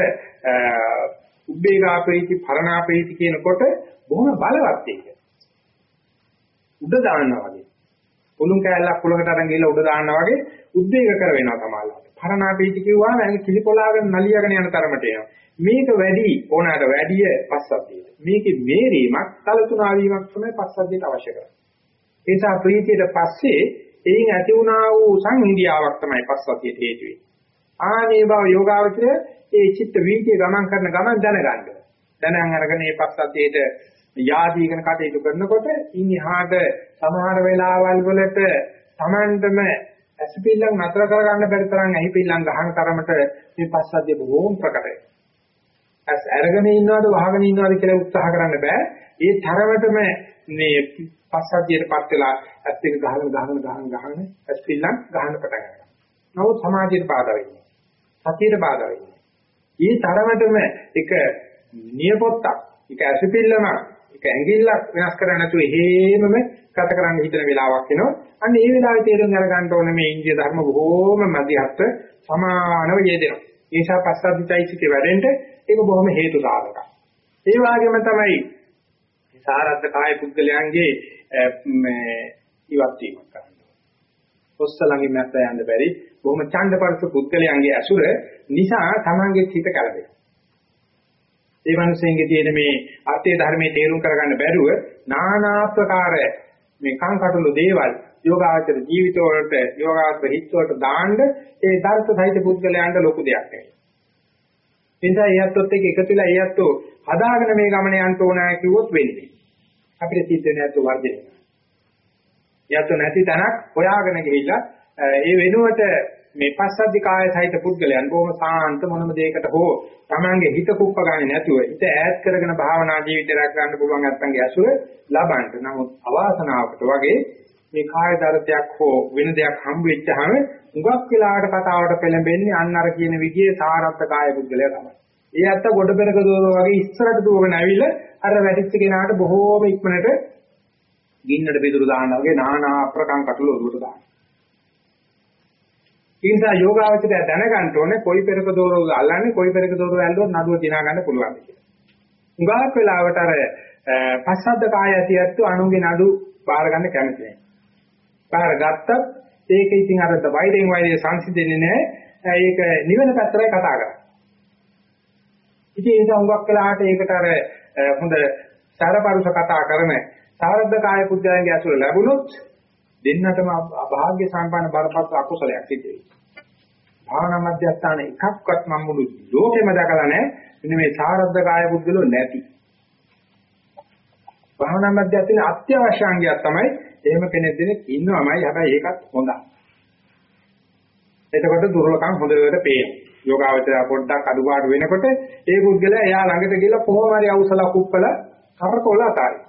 උබ්බේගා ප්‍රීති පරණා ප්‍රීති කියනකොට බොහොම බලවත් එක. උඩ දානවා වගේ. කුළුන් කෑල්ලක් කුලකට අරන් ගිහලා උඩ දානවා වගේ උද්වේග කර වෙනවා තමයි. පරණා ප්‍රීති කිව්වම ඇඟ කිලිපොලාගෙන නලියගෙන යන තරමට එනවා. මේක වැඩි ඕනකට වැඩිය පස්සද්ධියට. මේකේ මේරීමක් කලතුණා වීමක් තමයි පස්සද්ධියට අවශ්‍ය කරන්නේ. ඒ නිසා ප්‍රීතියට පස්සේ එයින් ඇති වුණා වූ සංහිඳියාවක් තමයි පස්සද්ධියට හේතු වෙන්නේ. ආනේ බව යෝගාවචරය ඒ චිත්ත වීතිය ගමන් කරන ගමන් දැනගන්න. දැනන් අරගෙන මේ පස්සද්ධියට යාදීගෙන කටයුතු කරනකොට ඉන් එහාට සමහර වෙලාවල් වලට Tamandම ඇසිපිල්ලන් නතර කරගන්න බැරි තරම් ඇහිපිල්ලන් ගහන තරමට මේ පස්සද්ධිය බොහෝම ප්‍රකටයි. ඇස් අරගෙන ඉන්නවද වහගෙන ඉන්නවද කියලා උත්සාහ කරන්න බෑ. ඒ තරමටම මේ පස්සද්ධියටපත් වෙලා ඇස් දෙක ගහගෙන ගහගෙන ගහගෙන ගහගෙන ඇස්පිල්ලන් ගහන්න පටන් ගන්නවා. නමුත් සමාධියට බාධා වෙන්නේ. සතියට බාධා වෙන්නේ. ඊ තරමටම එක නියපොත්තක්, එක ඇසිපිල්ලම, එක ඇඟිල්ලක් වෙනස් කරන්නේ නැතුව එහෙමම ගත කරන්න හිතන වෙලාවක් එනවා. අන්න ඒ වෙලාවේ තේරුම් අරගන්න ඕනේ මේ ඉන්දිය ධර්ම බොහෝම මධ්‍යස්ථ සමානව යෙදෙනවා. ඒ නිසා පස්සද්ධිචෛසිකේ වැඩෙන්න ඒක බොහොම හේතු සාධකයි. ඒ වගේම තමයි සාරද්ද කාය පුද්ගලයන්ගේ මේ ඉවත් වීමක් කරනවා. ඔස්සලංගේ මැස්ස යන්න බැරි බොහොම ඡන්දපරස පුද්ගලයන්ගේ ඇසුර නිසා තමන්ගේ හිත කලබල. ඒ මිනිස්සුන්ගේ තියෙන මේ අර්ථය ධර්මයේ තේරුම් කරගන්න බැරුව নানা ආකාර මේ කංකටොළු දේවල් යෝගාචර ජීවිත වලට යෝගාචර හිත වලට දාන්න ඒ දර්ශ සහිත පුද්ගලයන්ට ලොකු දෙයක් නෙවෙයි. එනිසා එයත්ොත් එක්ක එකතු වෙලා එයත්ෝ හදාගෙන මේ ගමන යන්න ඕන කිව්වොත් වෙන්නේ. අපිට සිද්ධ වෙන ඇත්ත වර්ධනය. එයත්ෝ නැති තැනක් හොයාගෙන ගිහිල්ලා ඒ වෙනුවට මේ පස්සද්ධි කාය සහිත පුද්ගලයන් බොහොම සාන්ත මොනම දෙයකට හෝ තමන්ගේ හිත කුප්ප ගන්නේ නැතුව හිත ඈත් කරගෙන භාවනා ජීවිතය රැක ගන්න පුළුවන් නැත්නම්ගේ ඇසුර ලබන්න. නමුත් අවාසනාවකට වගේ මේ කාය දරතයක් හෝ වෙන දෙයක් හම්බ වෙච්චහම උගක් වෙලාවට කතාවට පෙළඹෙන්නේ අන්න අර කියන විදිහේ සාරත්ත කාය පුද්ගලයා තමයි. ඒ අත්ත ගොඩ පෙරක දෝර වගේ ඉස්සරට දුවගෙන ඇවිල්ලා අර වැටිච්ච කෙනාට බොහෝම ඉක්මනට ගින්නට බෙදුරු දානවා වගේ নানা අප්‍රකම් කටළු ඔළුවට දානවා. ඒ නිසා යෝගාවචරය දැනගන්න ඕනේ කොයි පෙරක දෝරවල අල්ලන්නේ කොයි පෙරක දෝරවල ඇල්ලුවොත් නඩුව දිනා ගන්න පුළුවන් කියලා. උගාක් වෙලාවට අර පස්සද්ද කාය ඇතියත්තු අනුගේ නඩු බාර ගන්න කැමති නැහැ. බාර ගත්තත් ඒක ඉතින් අර වෛරයෙන් වෛරය සංසිඳෙන්නේ නැහැ. ඒක නිවන පැත්තටයි කතා කරන්නේ. ඉතින් ඒ නිසා උගක් වෙලාවට ඒකට අර හොඳ සාරපරුෂ කතා කරන සාරද්ද කාය පුද්ගලයන්ගේ අසුර ලැබුණොත් දෙන්නටම අභාග්‍ය සම්පන්න බරපතල අකුසලයක් සිද්ධ වෙනවා. භාවනා මධ්‍යස්ථාන එකක්වත් මම මුළු ලෝකෙම දැකලා නැහැ. මෙන්න මේ සාරද්ද කාය පුද්ගලෝ නැති. භාවනා මධ්‍යස්ථාන අත්‍යවශ්‍ය අංගයක් තමයි එහෙම කෙනෙක් දෙනෙක් ඉන්නවමයි. හැබැයි ඒකත් හොඳයි. එතකොට දුර්ලභකම් හොඳට පේනවා. යෝගාවචරය පොඩ්ඩක් අඩුපාඩු වෙනකොට ඒ පුද්ගලයා එයා ළඟට ගිහලා කොහොම හරි අවසල කුප්පල කරකවල අතාරිනවා.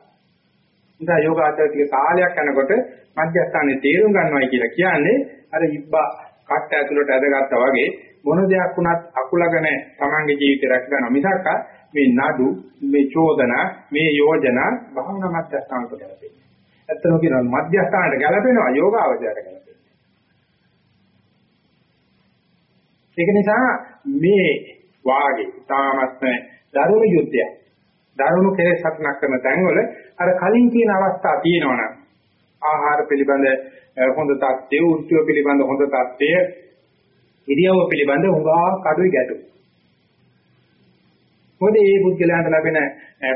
නිසා යෝගාචර ටික කාලයක් යනකොට මධ්‍යස්ථානයේ තේරුම් ගන්නවයි කියලා කියන්නේ අර ඉබ්බා කට්ට ඇතුළට ඇදගත්තා වගේ මොන දෙයක් වුණත් අකුලගෙන තමන්ගේ ජීවිතය රැක ගන්න මිසක් මේ නඩු මේ චෝදනා මේ යෝජනා භවනා මධ්‍යස්ථානට ගැලපෙන්නේ. ඇත්තම කියනවා මධ්‍යස්ථානට ගැලපෙනවා යෝගාවචරයට ගැලපෙන්නේ. ඒක නිසා මේ වාගේ තාමත්ම දරුණු යුද්ධයක් දරුණු කෙලෙස් හටනක් කරන තැන්වල අර කලින් කියන අවස්ථා තියෙනවනම් ආහාර පිළිබඳ හොඳ තත්ත්වය, උත්සව පිළිබඳ හොඳ තත්ත්වය, ඉරියව්ව පිළිබඳ හොඟා කඩුයි ගැටු. මොකද මේ පුද්ගලයන්ට ලැබෙන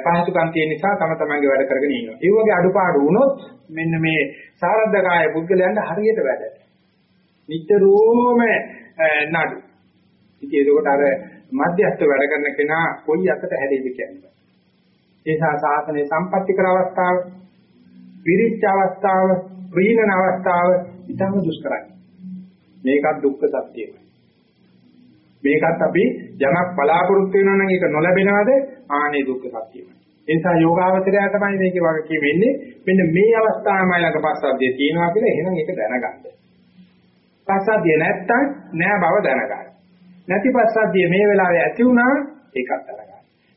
පහසුකම් තියෙන නිසා තම තමන්ගේ වැඩ කරගෙන ඉන්නවා. ඒ වගේ අඩුපාඩු වුණොත් මෙන්න මේ සාරද්දකාය පුද්ගලයන්ට හරියට වැඩ. නිතරම නඩු. ඉතින් ඒකෝට අර මධ්‍යස්ථ වැඩ කරන කෙනා කොයි අතට හැදෙයිද කියන්නේ. ඒ නිසා සාසනයේ සම්පත්‍ති කර අවස්ථාව, විරිච්ඡ අවස්ථාව, ප්‍රීණන අවස්ථාව ඉතාම දුෂ්කරයි. මේකත් දුක්ඛ සත්‍යයයි. මේකත් අපි යමක් බලාපොරොත්තු වෙනවා නම් ඒක නොලැබෙනවද? ආනේ දුක්ඛ සත්‍යයයි. ඒ නිසා යෝගාවචරය තමයි මේකේ වගේ වෙන්නේ. මෙන්න මේ අවස්ථාවමයි ළඟ පස්සද්ධිය තියෙනවා කියලා එහෙනම් ඒක දැනගන්න. පස්සද්ධිය නැත්තම් නෑ බව දැනගන්න. නැති පස්සද්ධිය මේ වෙලාවේ ඇති වුණා ඒකත් දැනගන්න.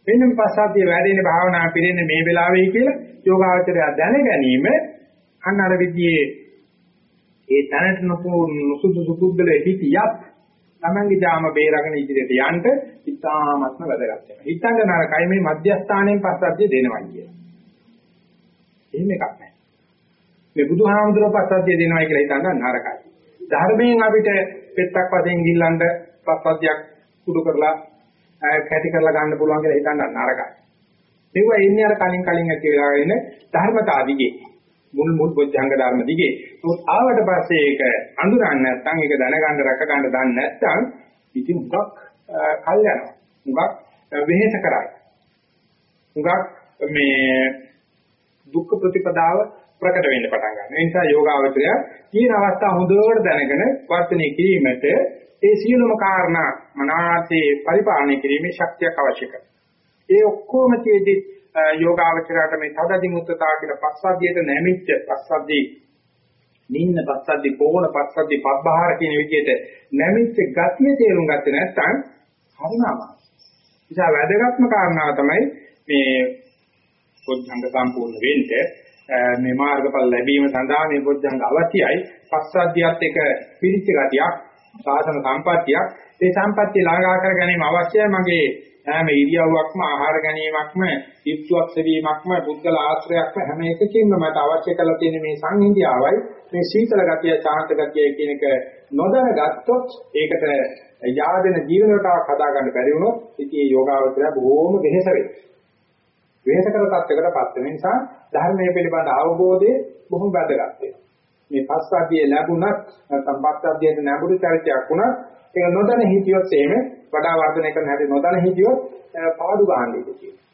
මෙන්න මේ පස්සද්ධිය වැඩෙන භාවනා පිළිෙන්නේ මේ වෙලාවේ කියලා යෝගාවචරය දැන ගැනීම අන්න අර විදිහේ ඒ තැනට නොසුදුසු පුද්ගලයෙක් හිටියත් තමන්ගේ ජාම බේරගෙන ඉදිරියට යන්න ඉතාමත්ම වැදගත් වෙනවා. හිතන්න නරකයි මේ මධ්‍යස්ථානයෙන් පස්සද්ධිය දෙනවා කියලා. එහෙම එකක් නැහැ. මේ බුදුහාමුදුරුවෝ පස්සද්ධිය දෙනවා කියලා හිතන්න නරකයි. ධර්මයෙන් අපිට පෙත්තක් වශයෙන් ගිල්ලන්න පස්සද්ධියක් කුඩු කරලා කැටි කරලා ගන්න පුළුවන් කියලා හිතන්න නරකයි. මේක එන්නේ අර කලින් කලින් ඇති වෙලා ඉන්න ධර්මතා දිගේ. මුල් මුල් බොජ්ජංග ධර්ම දිගේ. නමුත් ආවට පස්සේ ඒක අඳුරන්නේ නැත්නම් ඒක දැනගන්න රැක ගන්න දන්නේ නැත්නම් ඉතින් මුගක් කල් යනවා. මුගක් වෙහෙස කරයි. මුගක් මේ දුක්ඛ ප්‍රතිපදාව ප්‍රකට වෙන්න පටන් ගන්නවා. ඒ නිසා යෝගාවචරය තියෙන අවස්ථා හොඳට දැනගෙන වර්ධනය කිරීමට ඒ සියලුම කාරණා මනාසේ පරිපාලනය කිරීමේ ශක්තියක් අවශ්‍ය කරනවා. ඒ ඔක්කොම තියේදී යෝගාවචරයට මේ තදදි මුත්තතා කියලා පස්සද්ධියට නැමිච්ච පස්සද්ධි නින්න පස්සද්ධි පෝණ පස්සද්ධි පබ්බහාර කියන විදිහට නැමිච්ච ගතිය තේරුම් ගත්තේ නැත්නම් හරිනම. ඉතින් වැදගත්ම කාරණාව තමයි මේ පොද්ධංග සම්පූර්ණ වෙන්නේ මේ මාර්ගඵල ලැබීම සඳහා මේ පොද්ධංග අවශ්‍යයි. පස්සද්ධියත් එක පිරිච්ච ගතියක්, සාසන සම්පත්තියක්. ඒ සම්පත්තිය ළඟා කර ගැනීම අවශ්‍යයි මගේ හැම ඉරියව්වක්ම ආහාර ගැනීමක්ම යුක්තුවක් සෙවීමක්ම පුද්ගල ආශ්‍රයක්ම හැම එකකින්ම මට අවශ්‍ය කරලා තියෙන මේ සංහිඳියාවයි මේ සීතල ගතිය සාන්ත ගතිය කියන එක නොදැනගත්තොත් ඒකට යාදෙන ජීවන රටාවක් හදාගන්න බැරි වුණොත් ඉතින් මේ යෝගාවචරය බොහෝම වෙහෙස වෙයි. වෙහෙස කර තත්යකටපත් වෙන නිසා ධර්මයේ පිළිබඳ අවබෝධය බොහොම වැදගත් වෙනවා. මේ පස්සද්ධිය ලැබුණත් නැත්නම් පස්සද්ධියට නැඹුරු චරිතයක් වුණත් ඒක නොදැන හිටියොත් එහෙම වඩා වර්ධනය කරන හැටි නොදැන හිටියොත් පාඩු ගන්න ඉඩ තියෙනවා.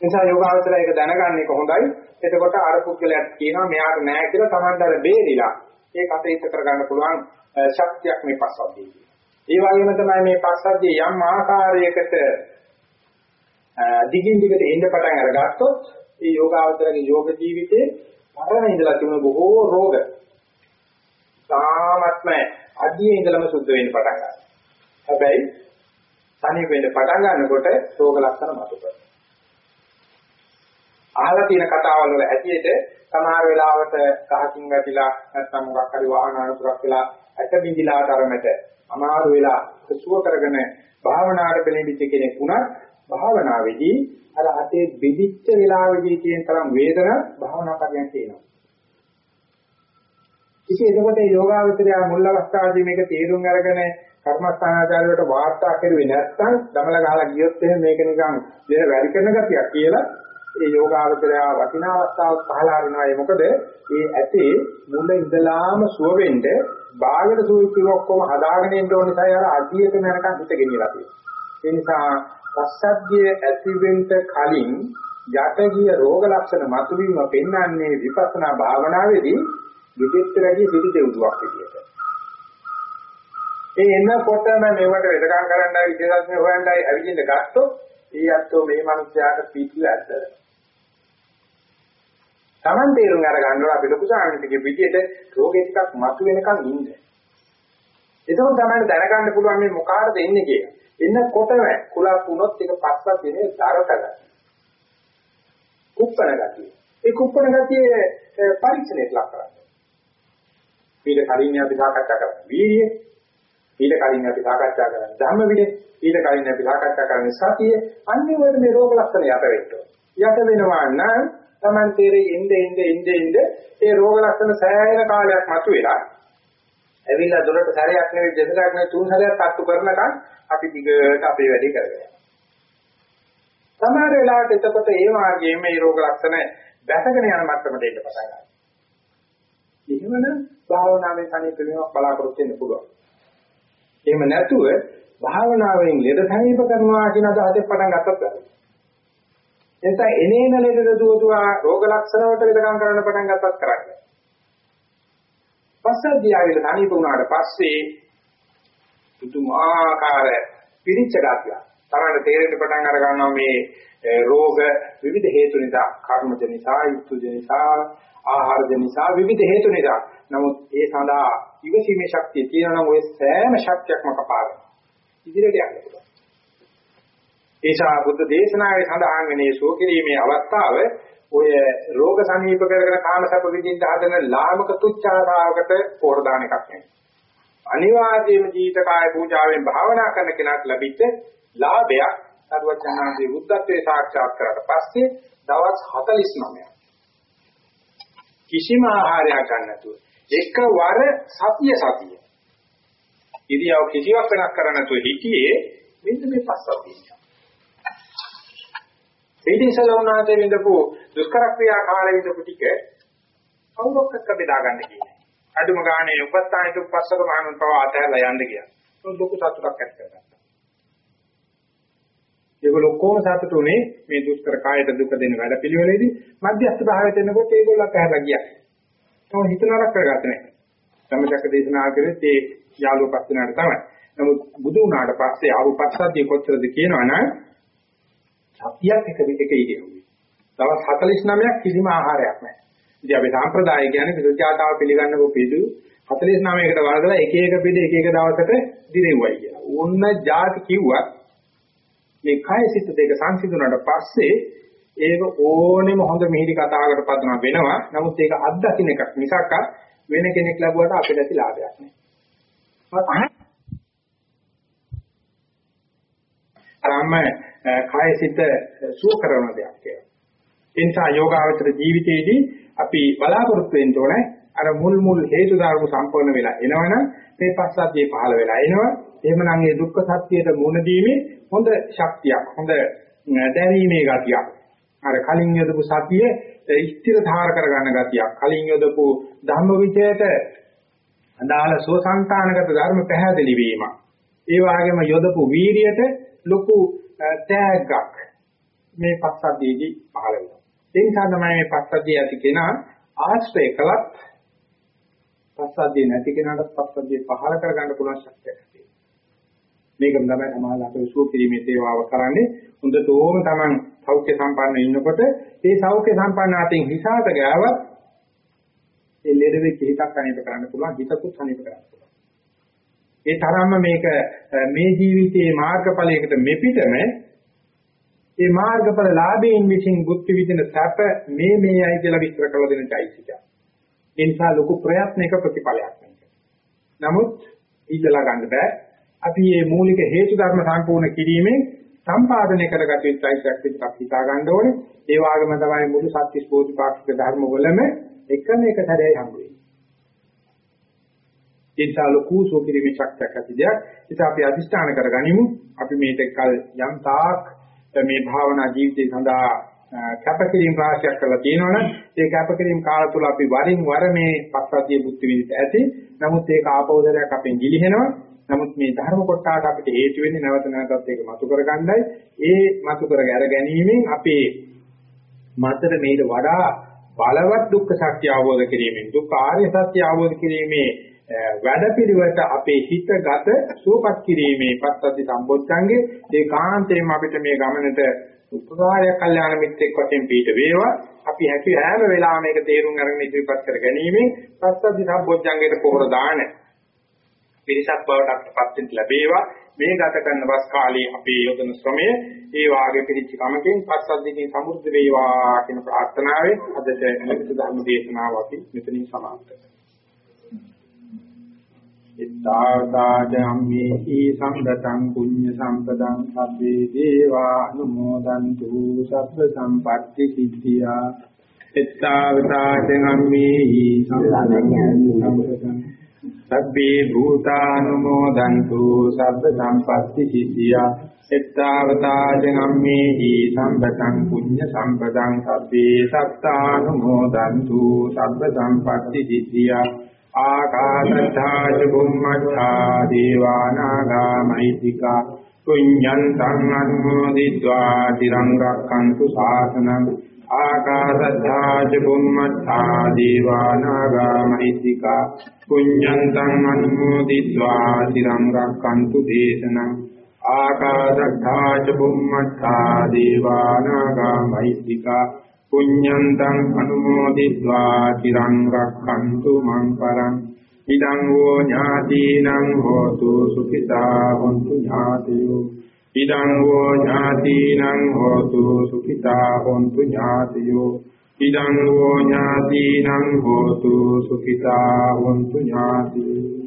නිසා යෝගාවචරය ඒක දැනගන්න එක හොඳයි. එතකොට අර පුද්ගලයාට කියනවා මෙයාට නෑ කියලා Tamanda අර බේරිලා ඒ කටයුත්ත කරගන්න පුළුවන් ශක්තියක් මේ පස්සද්ධිය. ඒ වගේම තමයි මේ පස්සද්ධිය යම් ආකාරයකට දිගින් දිගට එන්න පටන් අරගත්තොත් ඒ යෝගාවචරගේ යෝග ජීවිතේ පරණ ඉඳලා තිබුණ බොහෝ රෝග සාමත්ම අඩියේ ඉඳලම සුද්ධ වෙන්න පටන් ගන්නවා. හැබැයි තනි වෙන්න පටන් ගන්නකොට රෝග ලක්ෂණ මතුවෙනවා. අහලා තියෙන කතාවල් වල ඇටියෙද සමහර වෙලාවට කහකින් වැටිලා නැත්නම් මොකක් හරි වාහන අනුතරක් වෙලා ඇට බිඳිලා තරමට අමාරු වෙලා සුව කරගෙන භාවනාවට පෙළඹිච්ච කෙනෙක් වුණත් භාවනාවේදී අර අතේ බෙදිච්ච වෙලාවේදී තියෙන තරම් වේදන භාවනා කරගෙන තියෙනවා. ඉතින් එතකොට මේ යෝගාවචරය මුල් අවස්ථාවේදී මේක තේරුම් අරගෙන කර්මස්ථානාචාරයට වාර්තා කරුවේ නැත්නම් දමල ගහලා ගියොත් එහෙනම් මේක නිකන් දෙන වැඩි කරන ගතියක් කියලා ඒ යෝගාවචරය වටිනා අවස්ථාවක් පහලා අරිනවා ඒ මොකද ඒ ඇතේ මුල ඉඳලාම සුව වෙන්න බාහිර සුවිච්චි ඔක්කොම හදාගෙන ඉන්න ඕන නිසා අර අඩියට නරකන් හිත ගෙනියලා තියෙනවා ඒ නිසා පස්සද්ධිය ඇතිවෙන්න කලින් යට ගිය රෝග ලක්ෂණ මතුවීම පෙන්වන්නේ විපස්සනා භාවනාවේදී විදිහට වැඩි පිටි දෙවුවක් විදියට. ඒ එනකොටම මේවට වෙදකම් කරන්නයි විද්‍යාත්මක හොයන්නයි අවිජින්න ගත්තොත් ඒ අත්ෝ මේ මිනිස්යාට පිටු ඇද්දලා. Taman තේරුම් අර ගන්නවා අපි ලොකු සාමිතිගේ විදියට රෝගේ ටිකක් මතු වෙනකන් ඉන්න. එතකොට තමයි දැනගන්න පුළුවන් මේ මොකාටද එන්නේ කියලා. එන්නකොටම කුලක් වුණොත් ඒක පස්සක් වෙනේ තරකට. කුප්පන ගතිය. ඒ කුප්පන ගතිය පරීක්ෂණයට ලක් කරන්නේ. ඊට කලින් අපි සාකච්ඡා කරා වීර්යය. ඊට කලින් අපි සාකච්ඡා කරා ධම්ම විදේ. ඊට කලින් අපි සාකච්ඡා කරන්නේ සතිය. අනිවාර්යයෙන් මේ රෝග ලක්ෂණ යට වෙන්න. යට වෙනවා නම් Taman තේරෙ ඉnde ඉnde ඉnde ඉnde ඒ රෝග ලක්ෂණ සෑහෙන කාලයක් මතුවෙලා ඇවිල්ලා දොරට සැරයක් නෙවෙයි දෙසරයක් නෙවෙයි තුන් සැරයක් පත්තු කරනකන් අපි දිගට අපේ වැඩේ කරගෙන යනවා. සමහර වෙලාවට එතකොට ඒ මාර්ගයේ මේ රෝග ලක්ෂණ දැසගෙන යන මට්ටමට එන්න පටන් ගන්නවා. එහෙමනම් භාවනාවේ සනීප වීමක් බලාපොරොත්තු වෙන්න පුළුවන්. එහෙම නැතුව භාවනාවෙන් ලෙඩ සනීප කරනවා කියන අදහසෙන් පටන් ගත්තොත් එතන එනේන ලෙඩ දුවදුවා රෝග ලක්ෂණ වලට විදකම් කරන්න පටන් ගත්තත් කරන්නේ. පස්සද්ධියාවිල තනිප වුණාට පස්සේ පුදුමාකාර පිරිච්ච ගතිය. තරන්න තේරෙන්න පටන් අර ගන්නවා මේ රෝග විවිධ හේතු නිසා, කර්මජ නිසා, යුතුජ නිසා, ආහාරජ නිසා විවිධ හේතු නිසා. නමුත් ඒ සඳහා ඉවසීමේ ශක්තිය තියෙනවා නම් ඔය සෑම ශක්තියක්ම කපාගෙන ඉදිරියට යන්න පුළුවන්. ඒසා බුද්ධ දේශනාවේ සඳහන් වෙනේ සෝකිරීමේ අවස්ථාව ඔය රෝග සනීප කරගෙන කාමසප විදිහින් හදන ලාමක තුච්ඡාදාවකට පොර දාන එකක් නෙවෙයි. අනිවාර්යයෙන්ම ජීවිත කාය පූජාවෙන් භාවනා කරන කෙනාට ලැබිච්ච ලාභයක් සරුවචනාදී බුද්ධත්වයේ සාක්ෂාත් කරලා පස්සේ දවස් 49ක් කිසිම ආහාරයක් ගන්න නැතුව එකවර සතිය සතිය. ඉරියව් කිසිවක් වෙනස් කරන්න නැතුව හිටියේ මෙන්න මේ පස්සද්ධිය. ඊටිසල උනාතේ විඳපු දුෂ්කර ක්‍රියා කාලේ විඳපු ටික කවුරක් එක්ක බෙදා ගන්න කියන්නේ. අඩුම ගානේ උපස්ථානික උපස්සක මහණුන් පව අතහැරලා යන්න ගියා. ඒක ලොකු සතුටක් ඇති කරගත්තා. ඒගොල්ලෝ කොහොම සතුටුනේ මේ දුෂ්කර කායයට දුක දෙන වැඩ පිළිවෙලේදී මධ්‍යස්ථ භාවයට එනකොට ඒගොල්ලෝ අතහැරලා ගියා. තව හිත නරක කරගත්තේ නැහැ. සම්මතක දේශනා කරෙත් ඒ යාළුවෝ පස් දිනාට තමයි. නමුත් බුදු වුණාට පස්සේ ආරුපස්සද්ධිය කොච්චරද කියනවනම් සතියක් එක එක ඉරියව්වේ. දවස් 49ක් කිසිම ආහාරයක් නැහැ. ඉතින් අපි සාම්ප්‍රදාය කියන්නේ විද්‍යාතාව පිළිගන්නකො පිළි 49කට වරදලා එක එක පිළි එක එක දවසකට දිරෙව්වයි කියලා. ඕන්න ಜಾති කිව්වත් මේ කය සිත් දෙක සංසිඳුණාට පස්සේ ඒක ඕනෙම හොඳ මිහිරි කතාවකට පදනම වෙනවා. නමුත් ඒක අත්දකින්න එකක් මිසක් වෙන කෙනෙක් ලැබුවට අපිට ඇති ලාභයක් නෑ. අරම කාය සිත සුව කරන දෙයක් කියලා. ඒ නිසා යෝගාවචර ජීවිතයේදී අපි බලාපොරොත්තු වෙන්න ඕනේ අර මුල් මුල් හේතු ධර්ම සම්පූර්ණ වෙලා එනවනම් මේ පස්සද්ධිය පහළ වෙලා එනවා. එහෙමනම් මේ දුක්ඛ සත්‍යයට මුහුණ දීමේ හොඳ ශක්තියක්, හොඳ දැරීමේ ගතියක්. අර කලින් යොදපු සතිය ස්ථිර ධාර කරගන්න ගතියක්. කලින් යොදපු ධම්ම විචයට අදාළ සෝසංතානගත ධර්ම පැහැදිලි වීම. ඒ වගේම යොදපු වීරියට ලොකු තෑග්ගක් මේ පස්සද්ධියේදී පහළ වෙනවා. ඒ නිසා තමයි මේ පස්සද්ධිය ඇති කෙනා ආශ්‍රය කළත් පස්සද්ධිය නැති කෙනාට පස්සද්ධිය පහළ කරගන්න පුළුවන් ශක්තියක් තියෙනවා. මේකම තමයි සමාජ අපේ සුව කිරීමේ සේවාව කරන්නේ. හොඳටම Taman සෞඛ්‍ය සම්පන්න ඉන්නකොට ඒ සෞඛ්‍ය සම්පන්න අතින් හිසాత ගෑවත් ඒ ලෙඩ වෙච්ච හිතක් අනේක කරන්න පුළුවන් හිතකුත් අනේක කරන්න පුළුවන්. ඒ තරම්ම මේක මේ ජීවිතයේ මාර්ගඵලයකට මෙපිටම ඒ මාර්ගඵල ලාභයෙන් විසින් බුද්ධ විදින සැප මේ මේයි කියලා විස්තර කළ දෙන চৈতසික. ඒ නිසා ලොකු ප්‍රයත්නයක ප්‍රතිඵලයක් මේක. නමුත් ඉඳලා ගන්න බෑ. අපි මේ මූලික හේතු ධර්ම සම්පූර්ණ කිරීමෙන් සම්පාදනය කරගත යුතු চৈতසික පිටක් හිතා ගන්න ඕනේ. ඒ වගේම තමයි මුළු සත්‍ය ස්පෝධිපාක්ෂික ධර්ම වලම එකම එක සැරේ හම්බ වෙන්නේ. ඒ නිසා ලොකු සෝකිරීමේ ශක්තියක් ඇති දෙයක්. ඒක අපි අදිස්ථාන කරගනිමු. අපි මේක කල යම් තාක් මේ භාවනා ජීවිතය සඳහා කැපකිරීම රාශියක් කරලා තියෙනවනේ ඒ කැපකිරීම කාල තුල අපි වරින් වර මේ පස්සද්ධිය බුද්ධ විදිහට ඇති. නමුත් ඒක ආපෞදරයක් අපෙන් ගිලිහෙනවා. නමුත් මේ ධර්ම කොටාට අපිට හේතු වෙන්නේ නැවත නැවතත් ඒක මතු කරගන්නයි. ඒ මතු කර ගැනීමෙන් අපේ මතර මේට වඩා බලවත් දුක්ඛ සත්‍ය අවබෝධ කිරීමෙන් දුක්ඛ ආර්ය සත්‍ය අවබෝධ කිරීමේ වැඩපිළිවෙලට අපේ හිතගත සුවපත් කිරීමේ පස්සද්ධි සම්බොච්චංගේ ඒ කාන්තේම අපිට මේ ගමනට උපකාරය කල්යාණ මිත්‍රෙක් වශයෙන් පිට වේවා. අපි හැකි හැම වෙලාවෙම මේක තේරුම් අරගෙන ඉදිරිපත් කර ගැනීමෙන් පස්සද්ධි සම්බොච්චංගයට පොහොර දාන පිරිසක් බවට අපටපත් ලැබේවා. මේ ගත කරන වස් කාලයේ අපේ යොදන ශ්‍රමය ඒ වාගේ පිළිච්ච කමකින් පස්සද්ධියකින් සමෘද්ධ වේවා කියන ප්‍රාර්ථනාවෙන් අදට නිමිති ධර්ම දේශනාව අපි මෙතනින් සමාප්ත කරනවා ඉත්තාවතාජම්මේහි සම්පතං පුඤ්ඤ සම්පතං සබ්බේ දේවා අනුමෝදන්තු සබ්බ සම්පatti සිද්ධියා. ඉත්තාවතාජම්මේහි සම්පතං සබ්බේ භූතානුමෝදන්තු සබ්බ සම්පatti සිද්ධියා. එත්තාවතාජනම්මේහි සම්පතං පුඤ්ඤ සම්පතං සබ්බේ සත්තානුමෝදන්තු සබ්බ සම්පatti සිද්ධියා. ආකාශත්තා චුම්මත්තා දේවානාගා මෛත්‍තිකා පුඤ්ඤන්තං අනුමෝදිत्वा තිරං රක්ඛන්තු ශාසනං ආකාශත්තා චුම්මත්තා දේවානාගා මෛත්‍තිකා පුඤ්ඤන්තං අනුමෝදිत्वा තිරං රක්ඛන්තු දේශනං ආකාශත්තා චුම්මත්තා දේවානාගා මෛත්‍තිකා පුඤ්ඤන්තං අනුමෝදිत्वा চিරං රක්ඛන්තු මං පරං ඉදං වූ ඥාතිනං හෝතු සුඛිතා හොන්තු ඥාතියෝ ඉදං වූ ඥාතිනං හෝතු සුඛිතා හොන්තු ඥාතියෝ ඉදං වූ ඥාතිනං හෝතු සුඛිතා හොන්තු ඥාතියෝ